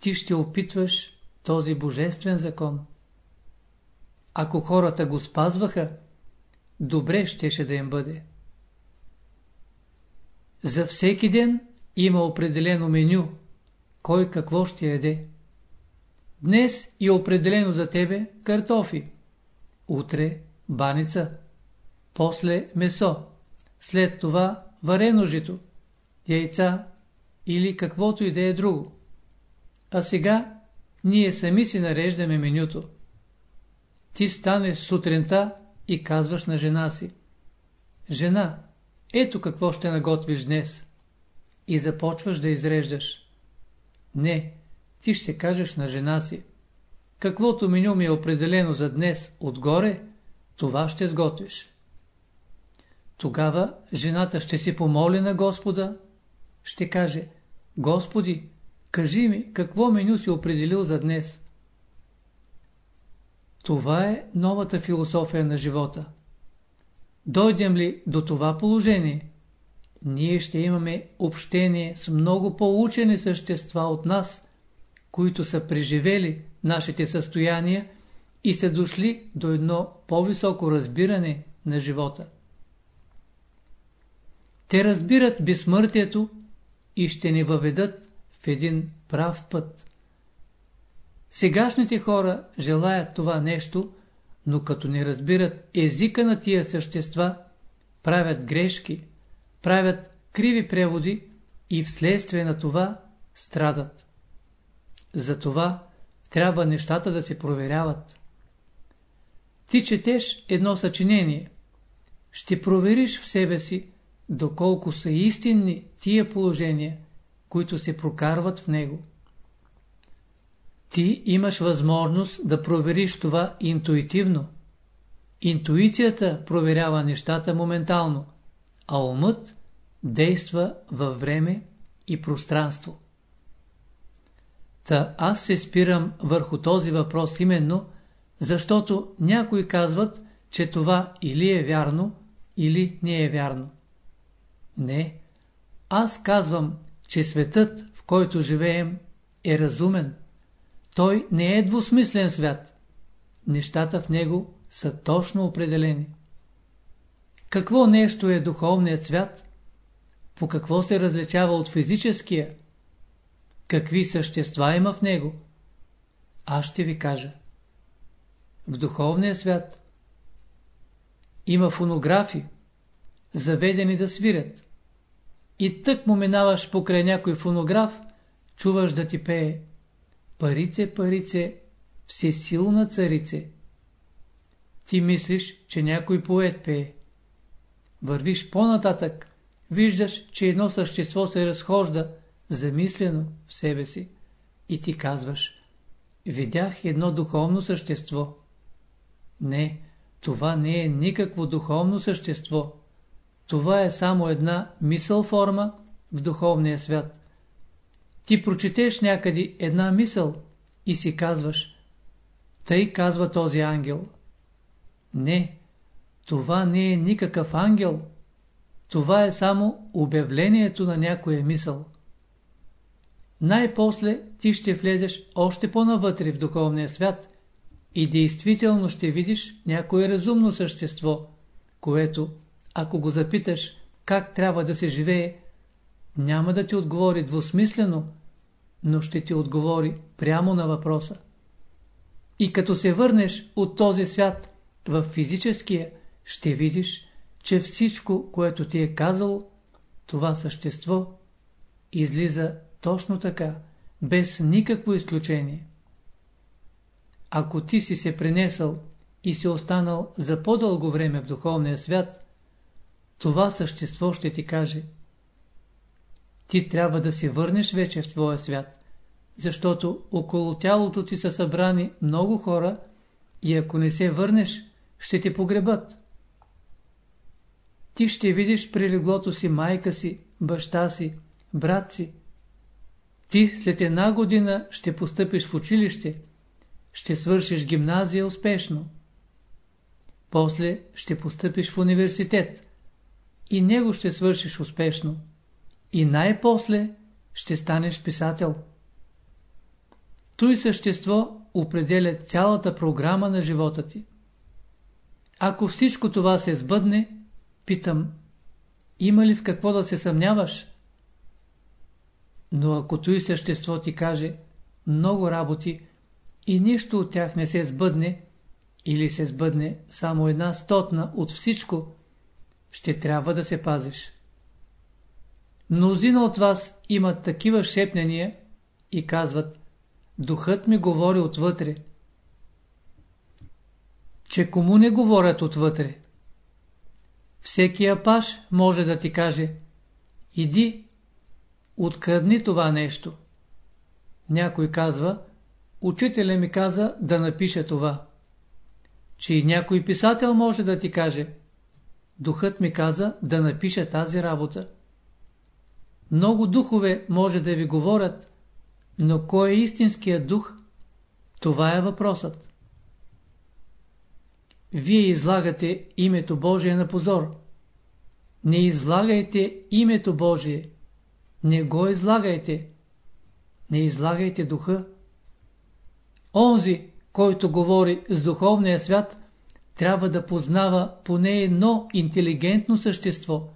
ти ще опитваш този божествен закон. Ако хората го спазваха, добре щеше да им бъде. За всеки ден има определено меню, кой какво ще яде. Днес е определено за тебе картофи, утре баница, после месо, след това варено жито, яйца или каквото и да е друго. А сега ние сами си нареждаме менюто. Ти станеш сутринта и казваш на жена си. Жена, ето какво ще наготвиш днес. И започваш да изреждаш. Не, ти ще кажеш на жена си. Каквото меню ми е определено за днес отгоре, това ще сготвиш. Тогава жената ще си помоли на Господа, ще каже, Господи, кажи ми, какво меню си определил за днес? Това е новата философия на живота. Дойдем ли до това положение, ние ще имаме общение с много по-учени същества от нас, които са преживели нашите състояния и са дошли до едно по-високо разбиране на живота. Те разбират безсмъртието и ще ни въведат в един прав път. Сегашните хора желаят това нещо, но като не разбират езика на тия същества, правят грешки, правят криви преводи и вследствие на това страдат. Затова трябва нещата да се проверяват. Ти четеш едно съчинение. Ще провериш в себе си, доколко са истинни тия положения, които се прокарват в него. Ти имаш възможност да провериш това интуитивно. Интуицията проверява нещата моментално, а умът действа във време и пространство. Та аз се спирам върху този въпрос именно, защото някои казват, че това или е вярно, или не е вярно. Не, аз казвам, че светът, в който живеем, е разумен. Той не е двусмислен свят. Нещата в него са точно определени. Какво нещо е духовният свят? По какво се различава от физическия? Какви същества има в него? Аз ще ви кажа. В духовния свят има фонографи, заведени да свирят. И тък му минаваш покрай някой фонограф, чуваш да ти пее Парице, парице, всесилна царице. Ти мислиш, че някой поет пее. Вървиш по-нататък, виждаш, че едно същество се разхожда, замислено в себе си. И ти казваш, видях едно духовно същество. Не, това не е никакво духовно същество. Това е само една мисъл-форма в духовния свят. Ти прочетеш някъде една мисъл и си казваш, тъй казва този ангел. Не, това не е никакъв ангел. Това е само обявлението на някоя мисъл. Най-после ти ще влезеш още по-навътре в духовния свят и действително ще видиш някое разумно същество, което, ако го запиташ как трябва да се живее, няма да ти отговори двусмислено, но ще ти отговори прямо на въпроса. И като се върнеш от този свят в физическия, ще видиш, че всичко, което ти е казал, това същество, излиза точно така, без никакво изключение. Ако ти си се принесъл и си останал за по-дълго време в духовния свят, това същество ще ти каже Ти трябва да се върнеш вече в твоя свят, защото около тялото ти са събрани много хора и ако не се върнеш, ще те погребат. Ти ще видиш при леглото си майка си, баща си, брат си. Ти след една година ще постъпиш в училище, ще свършиш гимназия успешно. После ще постъпиш в университет и него ще свършиш успешно. И най-после ще станеш писател. Той същество определя цялата програма на живота ти. Ако всичко това се сбъдне, питам, има ли в какво да се съмняваш? Но ако той същество ти каже много работи и нищо от тях не се сбъдне, или се сбъдне само една стотна от всичко, ще трябва да се пазиш. Мнозина от вас имат такива шепнения и казват, духът ми говори отвътре. Че кому не говорят отвътре? Всеки апаш може да ти каже, иди, открадни това нещо. Някой казва, учителя ми каза да напише това. Че и някой писател може да ти каже, духът ми каза да напише тази работа. Много духове може да ви говорят, но кой е истинският дух? Това е въпросът. Вие излагате името Божие на позор. Не излагайте името Божие. Не го излагайте. Не излагайте духа. Онзи, който говори с духовния свят, трябва да познава поне едно интелигентно същество.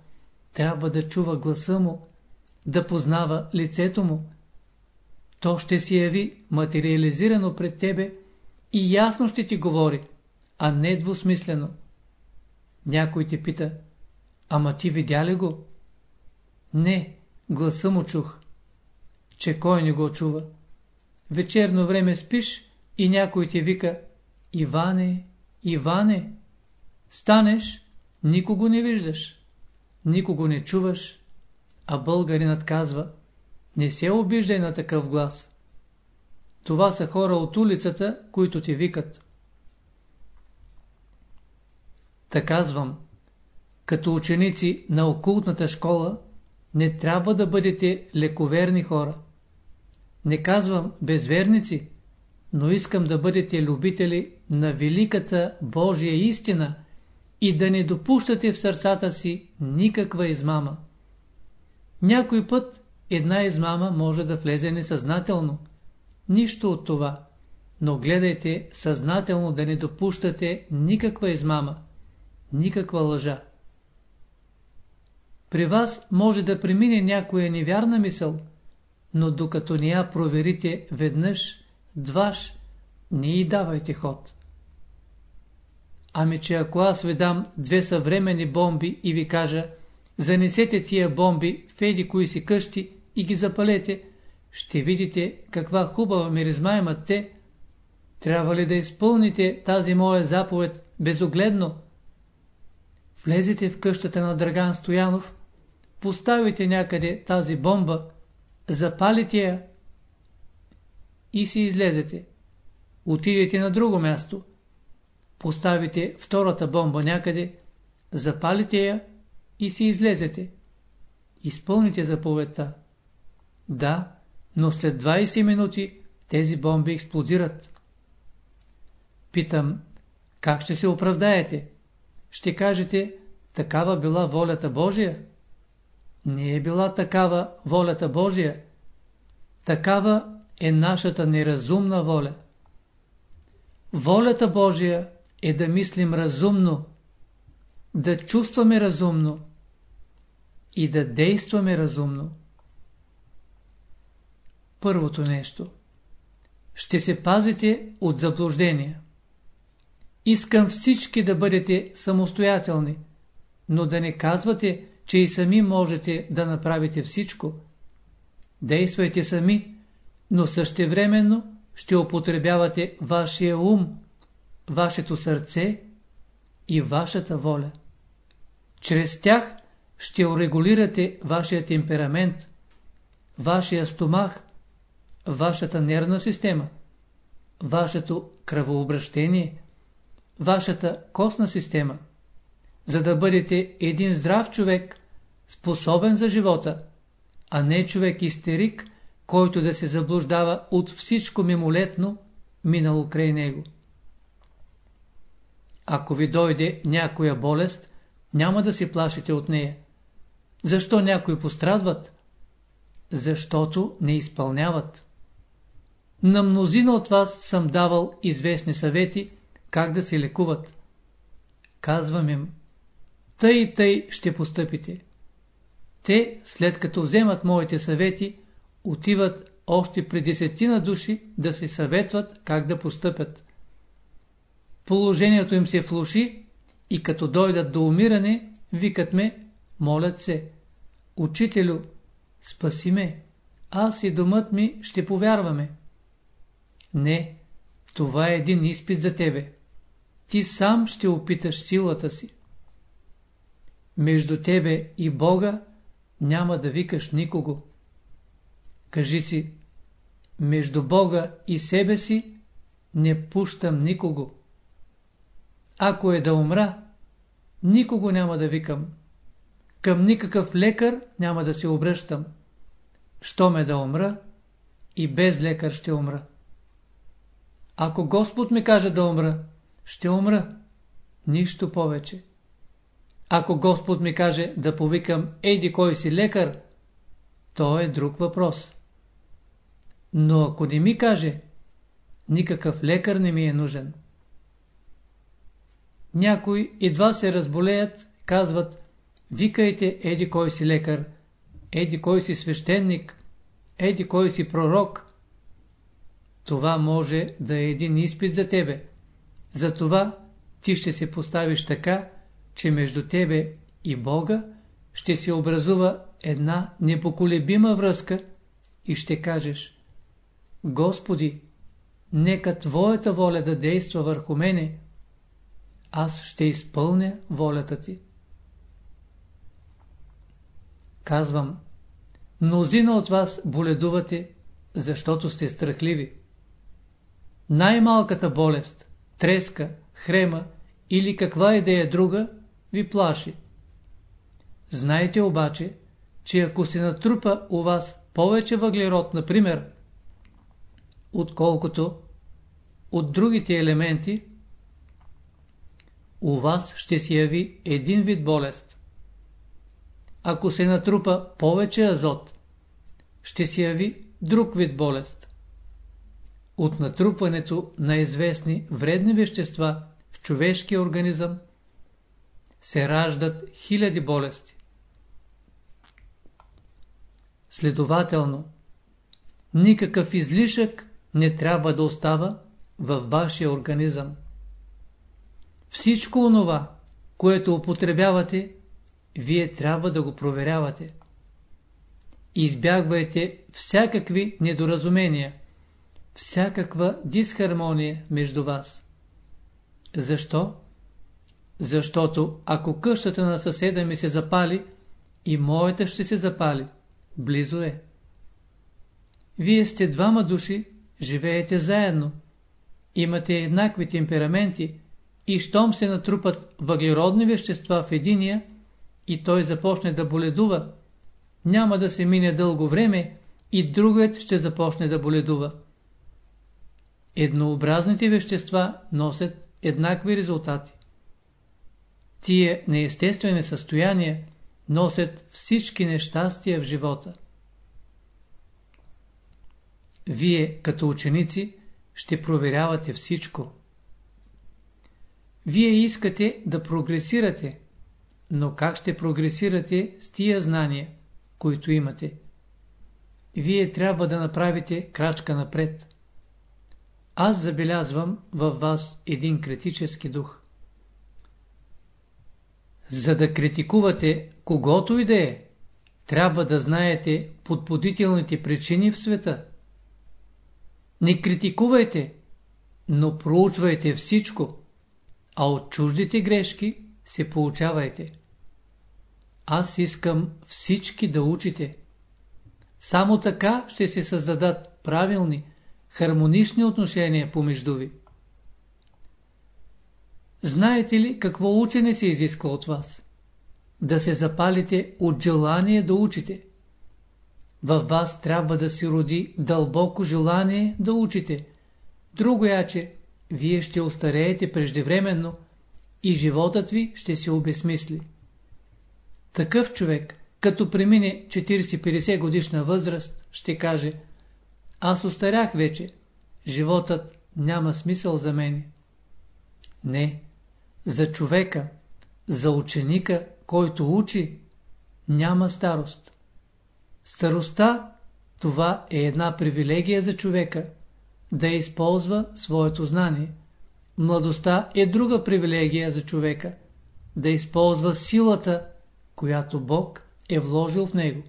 Трябва да чува гласа му, да познава лицето му. То ще се яви материализирано пред тебе и ясно ще ти говори, а не двусмислено. Някой ти пита, ама ти видя ли го? Не, гласа му чух. Че кой не го чува? Вечерно време спиш и някой ти вика Иване, Иване, станеш, никого не виждаш, никого не чуваш, а българинът казва не се обиждай на такъв глас. Това са хора от улицата, които ти викат. Та казвам, като ученици на окултната школа, не трябва да бъдете лековерни хора. Не казвам безверници, но искам да бъдете любители на великата Божия истина и да не допущате в сърцата си никаква измама. Някой път една измама може да влезе несъзнателно. Нищо от това. Но гледайте съзнателно да не допущате никаква измама никаква лъжа. При вас може да премине някоя невярна мисъл, но докато не я проверите веднъж, дваш, не й давайте ход. Ами че ако аз ви дам две съвремени бомби и ви кажа, занесете тия бомби в еди кои си къщи и ги запалете, ще видите каква хубава миризма имат те. Трябва ли да изпълните тази моя заповед безогледно, Влезете в къщата на Драган Стоянов, поставите някъде тази бомба, запалите я и си излезете. Отидете на друго място. поставите втората бомба някъде, запалите я и си излезете. Изпълните заповедта. Да, но след 20 минути тези бомби експлодират. Питам, как ще се оправдаете? Ще кажете, такава била волята Божия? Не е била такава волята Божия. Такава е нашата неразумна воля. Волята Божия е да мислим разумно, да чувстваме разумно и да действаме разумно. Първото нещо. Ще се пазите от заблуждения. Искам всички да бъдете самостоятелни, но да не казвате, че и сами можете да направите всичко. Действайте сами, но същевременно ще употребявате вашия ум, вашето сърце и вашата воля. Чрез тях ще урегулирате вашия темперамент, вашия стомах, вашата нервна система, вашето кръвообращение, вашата костна система, за да бъдете един здрав човек, способен за живота, а не човек истерик, който да се заблуждава от всичко мимолетно, минало край него. Ако ви дойде някоя болест, няма да се плашите от нея. Защо някои пострадват? Защото не изпълняват. На мнозина от вас съм давал известни съвети, как да се лекуват. Казвам им, тъй и тъй ще постъпите. Те, след като вземат моите съвети, отиват още при десетина души да се съветват как да постъпят. Положението им се влуши и като дойдат до умиране, викат ме, молят се. Учителю, спаси ме, аз и домът ми ще повярваме. Не, това е един изпит за тебе. Ти сам ще опиташ силата си. Между тебе и Бога няма да викаш никого. Кажи си, между Бога и себе си не пущам никого. Ако е да умра, никого няма да викам. Към никакъв лекар няма да се обръщам. Що ме да умра, и без лекар ще умра. Ако Господ ми каже да умра, ще умра. Нищо повече. Ако Господ ми каже да повикам еди кой си лекар, то е друг въпрос. Но ако не ми каже, никакъв лекар не ми е нужен. Някои едва се разболеят, казват, викайте еди кой си лекар, еди кой си свещеник, еди кой си пророк. Това може да е един изпит за тебе. Затова ти ще се поставиш така, че между тебе и Бога ще се образува една непоколебима връзка и ще кажеш Господи, нека Твоята воля да действа върху мене, аз ще изпълня волята Ти. Казвам, мнозина от вас боледувате, защото сте страхливи. Най-малката болест, треска, хрема или каква идея е друга, ви плаши. Знаете обаче, че ако се натрупа у вас повече въглерод, например, отколкото от другите елементи, у вас ще се яви един вид болест. Ако се натрупа повече азот, ще се яви друг вид болест. От натрупването на известни вредни вещества в човешкия организъм се раждат хиляди болести. Следователно, никакъв излишък не трябва да остава във вашия организъм. Всичко онова, което употребявате, вие трябва да го проверявате. Избягвайте всякакви недоразумения, всякаква дисхармония между вас. Защо? Защото ако къщата на съседа ми се запали, и моята ще се запали. Близо е. Вие сте двама души, живеете заедно. Имате еднакви темпераменти, и щом се натрупат въглеродни вещества в единия и той започне да боледува, няма да се мине дълго време и другият ще започне да боледува. Еднообразните вещества носят еднакви резултати. Тия неестествени състояния носят всички нещастия в живота. Вие, като ученици, ще проверявате всичко. Вие искате да прогресирате, но как ще прогресирате с тия знания, които имате? Вие трябва да направите крачка напред. Аз забелязвам във вас един критически дух. За да критикувате когото и да е, трябва да знаете подбудителните причини в света. Не критикувайте, но проучвайте всичко, а от чуждите грешки се получавайте. Аз искам всички да учите. Само така ще се създадат правилни, хармонични отношения помежду ви. Знаете ли какво учене се изисква от вас? Да се запалите от желание да учите. Във вас трябва да се роди дълбоко желание да учите. Другояче, вие ще остареете преждевременно и животът ви ще се обесмисли. Такъв човек, като премине 40-50 годишна възраст, ще каже Аз остарях вече, животът няма смисъл за мене. Не, за човека, за ученика, който учи, няма старост. Старостта – това е една привилегия за човека, да използва своето знание. Младостта е друга привилегия за човека, да използва силата, която Бог е вложил в него.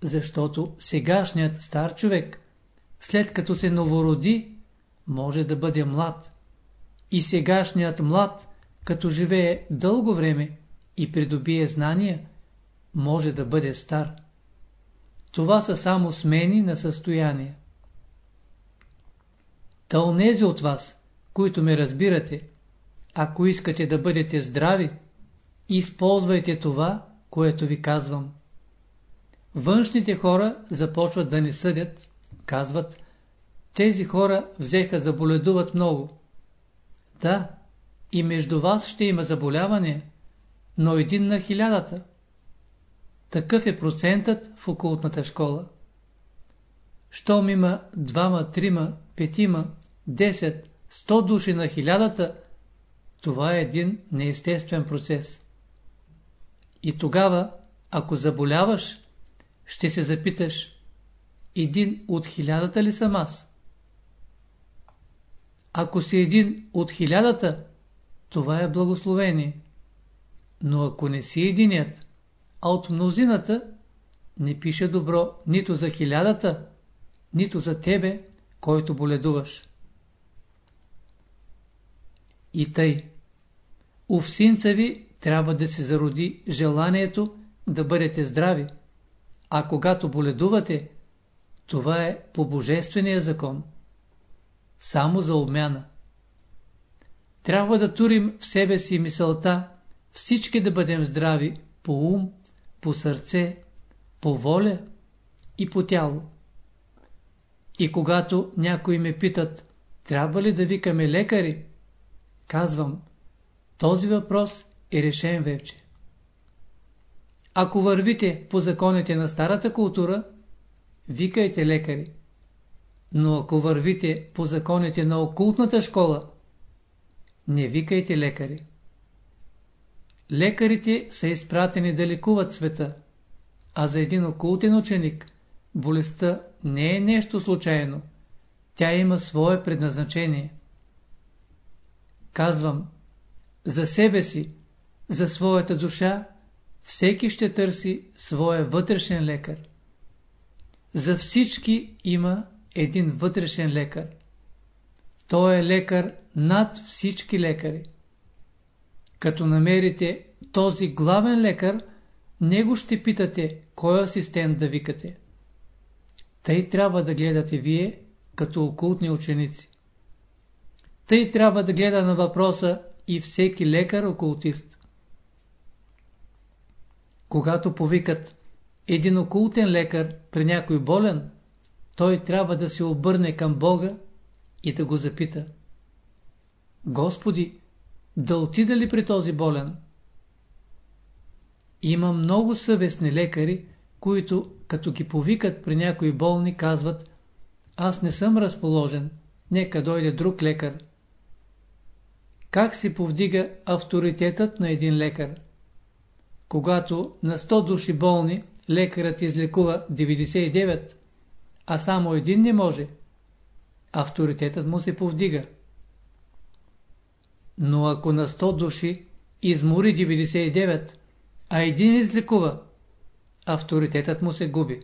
Защото сегашният стар човек, след като се новороди, може да бъде млад, и сегашният млад, като живее дълго време и придобие знания, може да бъде стар. Това са само смени на състояние. Та онези от вас, които ме разбирате, ако искате да бъдете здрави, използвайте това, което ви казвам. Външните хора започват да ни съдят, казват, тези хора взеха заболедуват много. Да, и между вас ще има заболяване, но един на хилядата. Такъв е процентът в окултната школа. Щом има двама, трима, петима, десет, сто души на хилядата, това е един неестествен процес. И тогава, ако заболяваш, ще се запиташ, един от хилядата ли съм аз? Ако си един от хилядата, това е благословение. Но ако не си единият, а от мнозината, не пише добро нито за хилядата, нито за тебе, който боледуваш. И тъй. У всинца ви трябва да се зароди желанието да бъдете здрави, а когато боледувате, това е по божествения закон само за обмяна. Трябва да турим в себе си мисълта всички да бъдем здрави по ум, по сърце, по воля и по тяло. И когато някои ме питат, трябва ли да викаме лекари, казвам, този въпрос е решен вече. Ако вървите по законите на старата култура, викайте лекари. Но ако вървите по законите на окултната школа, не викайте лекари. Лекарите са изпратени да лекуват света, а за един окултен ученик болестта не е нещо случайно. Тя има свое предназначение. Казвам, за себе си, за своята душа, всеки ще търси своя вътрешен лекар. За всички има един вътрешен лекар. Той е лекар над всички лекари. Като намерите този главен лекар, него ще питате кой асистент да викате. Тъй трябва да гледате вие, като окултни ученици. Тъй трябва да гледа на въпроса и всеки лекар-окултист. Когато повикат един окултен лекар при някой болен, той трябва да се обърне към Бога и да го запита. Господи, да отида ли при този болен? Има много съвестни лекари, които, като ги повикат при някои болни, казват Аз не съм разположен, нека дойде друг лекар. Как се повдига авторитетът на един лекар? Когато на 100 души болни лекарът излекува 99, а само един не може, авторитетът му се повдига. Но ако на 100 души измори 99, а един излекува, авторитетът му се губи.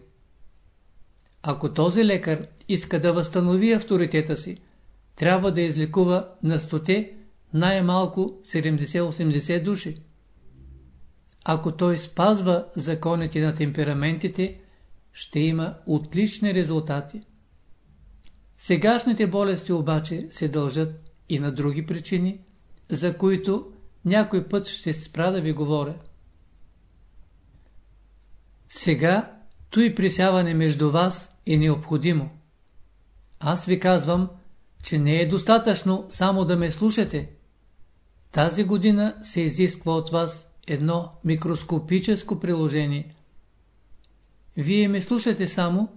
Ако този лекар иска да възстанови авторитета си, трябва да излекува на стоте най-малко 70-80 души. Ако той спазва законите на темпераментите, ще има отлични резултати. Сегашните болести обаче се дължат и на други причини, за които някой път ще спра да ви говоря. Сега той присяване между вас е необходимо. Аз ви казвам, че не е достатъчно само да ме слушате. Тази година се изисква от вас едно микроскопическо приложение. Вие ме слушате само,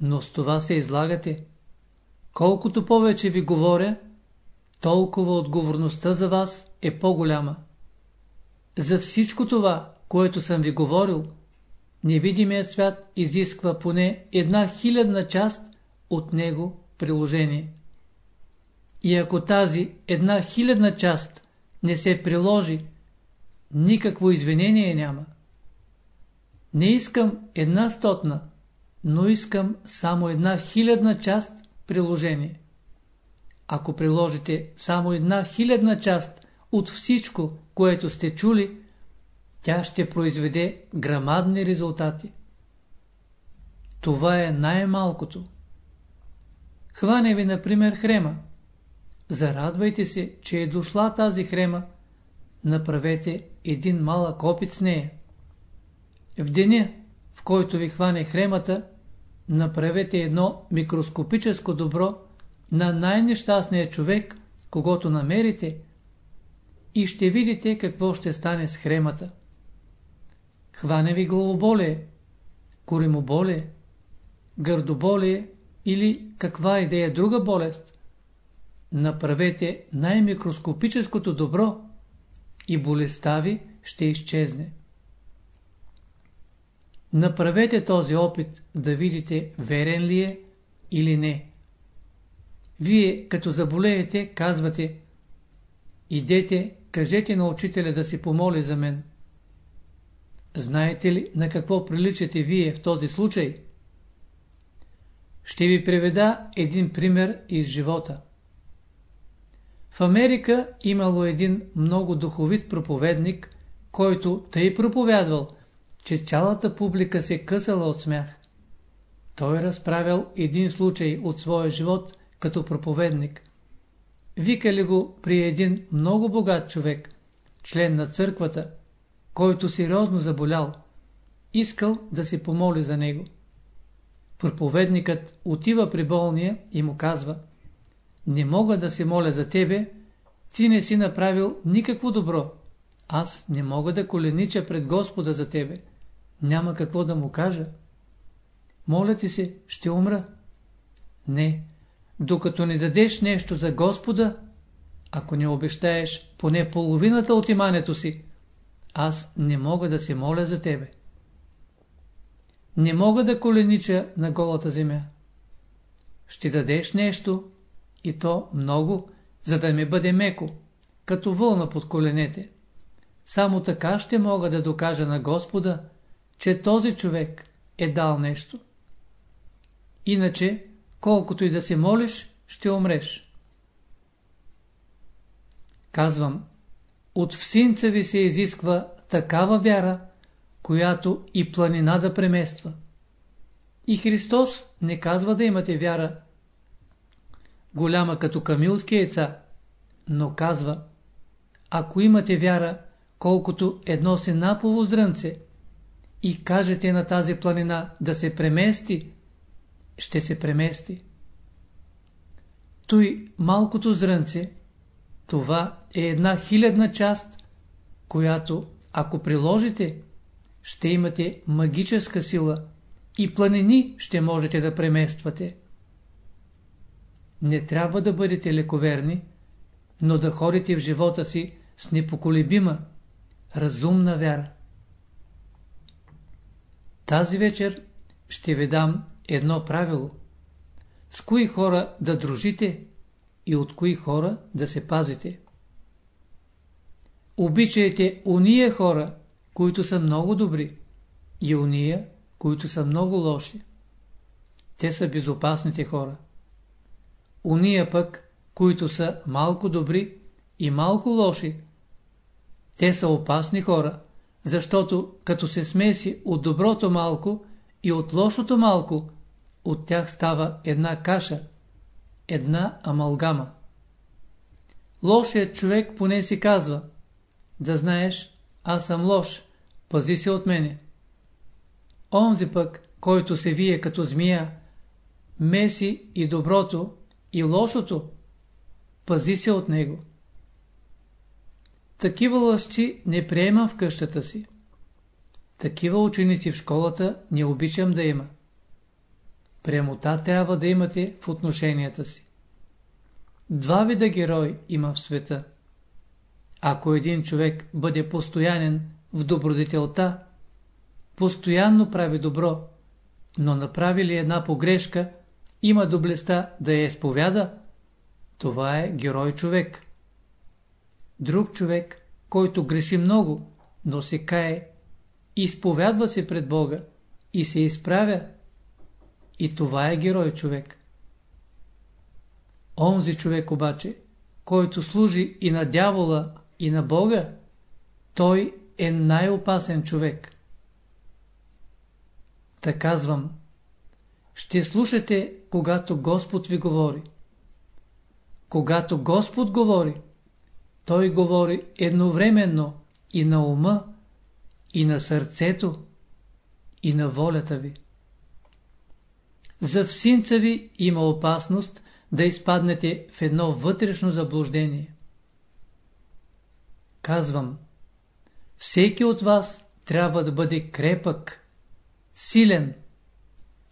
но с това се излагате. Колкото повече ви говоря, толкова отговорността за вас е по-голяма. За всичко това, което съм ви говорил, невидимият свят изисква поне една хилядна част от него приложение. И ако тази една хилядна част не се приложи, никакво извинение няма. Не искам една стотна, но искам само една хилядна част приложение. Ако приложите само една хилядна част от всичко, което сте чули, тя ще произведе грамадни резултати. Това е най-малкото. Хване ви, например, хрема. Зарадвайте се, че е дошла тази хрема. Направете един малък опит с нея. В деня, в който ви хване хремата, направете едно микроскопическо добро на най-нещастния човек, когато намерите, и ще видите какво ще стане с хремата. Хване ви главоболие, коремоболие, гърдоболие или каква идея друга болест. Направете най-микроскопическото добро и болестта ви ще изчезне. Направете този опит да видите верен ли е или не. Вие, като заболеете, казвате Идете, кажете на учителя да си помоли за мен. Знаете ли на какво приличате вие в този случай? Ще ви приведа един пример из живота. В Америка имало един много духовит проповедник, който тъй проповядвал, че цялата публика се късала от смях. Той разправял един случай от своя живот като проповедник. Викали го при един много богат човек, член на църквата, който сериозно заболял. Искал да се помоли за него. Проповедникът отива при болния и му казва Не мога да се моля за тебе, ти не си направил никакво добро. Аз не мога да коленича пред Господа за тебе. Няма какво да му кажа. Моля ти се, ще умра. Не, докато не дадеш нещо за Господа, ако не обещаеш поне половината от имането си, аз не мога да се моля за тебе. Не мога да коленича на голата земя. Ще дадеш нещо, и то много, за да ми бъде меко, като вълна под коленете. Само така ще мога да докажа на Господа, че този човек е дал нещо. Иначе, колкото и да се молиш, ще умреш. Казвам, от всинца ви се изисква такава вяра, която и планина да премества. И Христос не казва да имате вяра голяма като камилски яйца, но казва, ако имате вяра, колкото едно сенапово зрънце, и кажете на тази планина да се премести, ще се премести. Той малкото зрънце, това е една хилядна част, която, ако приложите, ще имате магическа сила и планини ще можете да премествате. Не трябва да бъдете лековерни, но да ходите в живота си с непоколебима, разумна вяра. Тази вечер ще ви дам едно правило. С кои хора да дружите и от кои хора да се пазите. Обичайте уния хора, които са много добри, и уния, които са много лоши. Те са безопасните хора. Уния пък, които са малко добри и малко лоши, те са опасни хора, защото като се смеси от доброто малко и от лошото малко, от тях става една каша, една амалгама. Лошият човек поне си казва, да знаеш, аз съм лош, пази се от мене. Онзи пък, който се вие като змия, меси и доброто, и лошото, пази се от него. Такива лъжци не приемам в къщата си. Такива ученици в школата не обичам да има. Прямота трябва да имате в отношенията си. Два вида герой има в света. Ако един човек бъде постоянен в добродетелта, постоянно прави добро, но направи ли една погрешка, има доблестта да я изповяда, това е герой човек. Друг човек, който греши много, но се кае, изповядва се пред Бога и се изправя, и това е герой човек. Онзи човек обаче, който служи и на дявола, и на Бога, той е най-опасен човек. Та казвам, ще слушате, когато Господ ви говори. Когато Господ говори, Той говори едновременно и на ума, и на сърцето, и на волята ви. За всинца ви има опасност да изпаднете в едно вътрешно заблуждение. Казвам, всеки от вас трябва да бъде крепък, силен.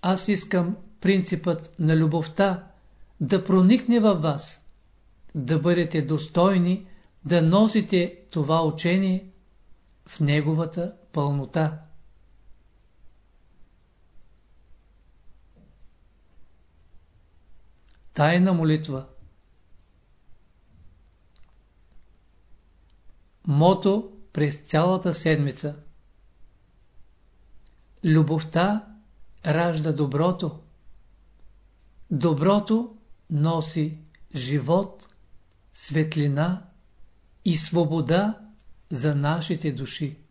Аз искам принципът на любовта да проникне във вас, да бъдете достойни да носите това учение в неговата пълнота. Тайна молитва Мото през цялата седмица Любовта ражда доброто. Доброто носи живот, светлина и свобода за нашите души.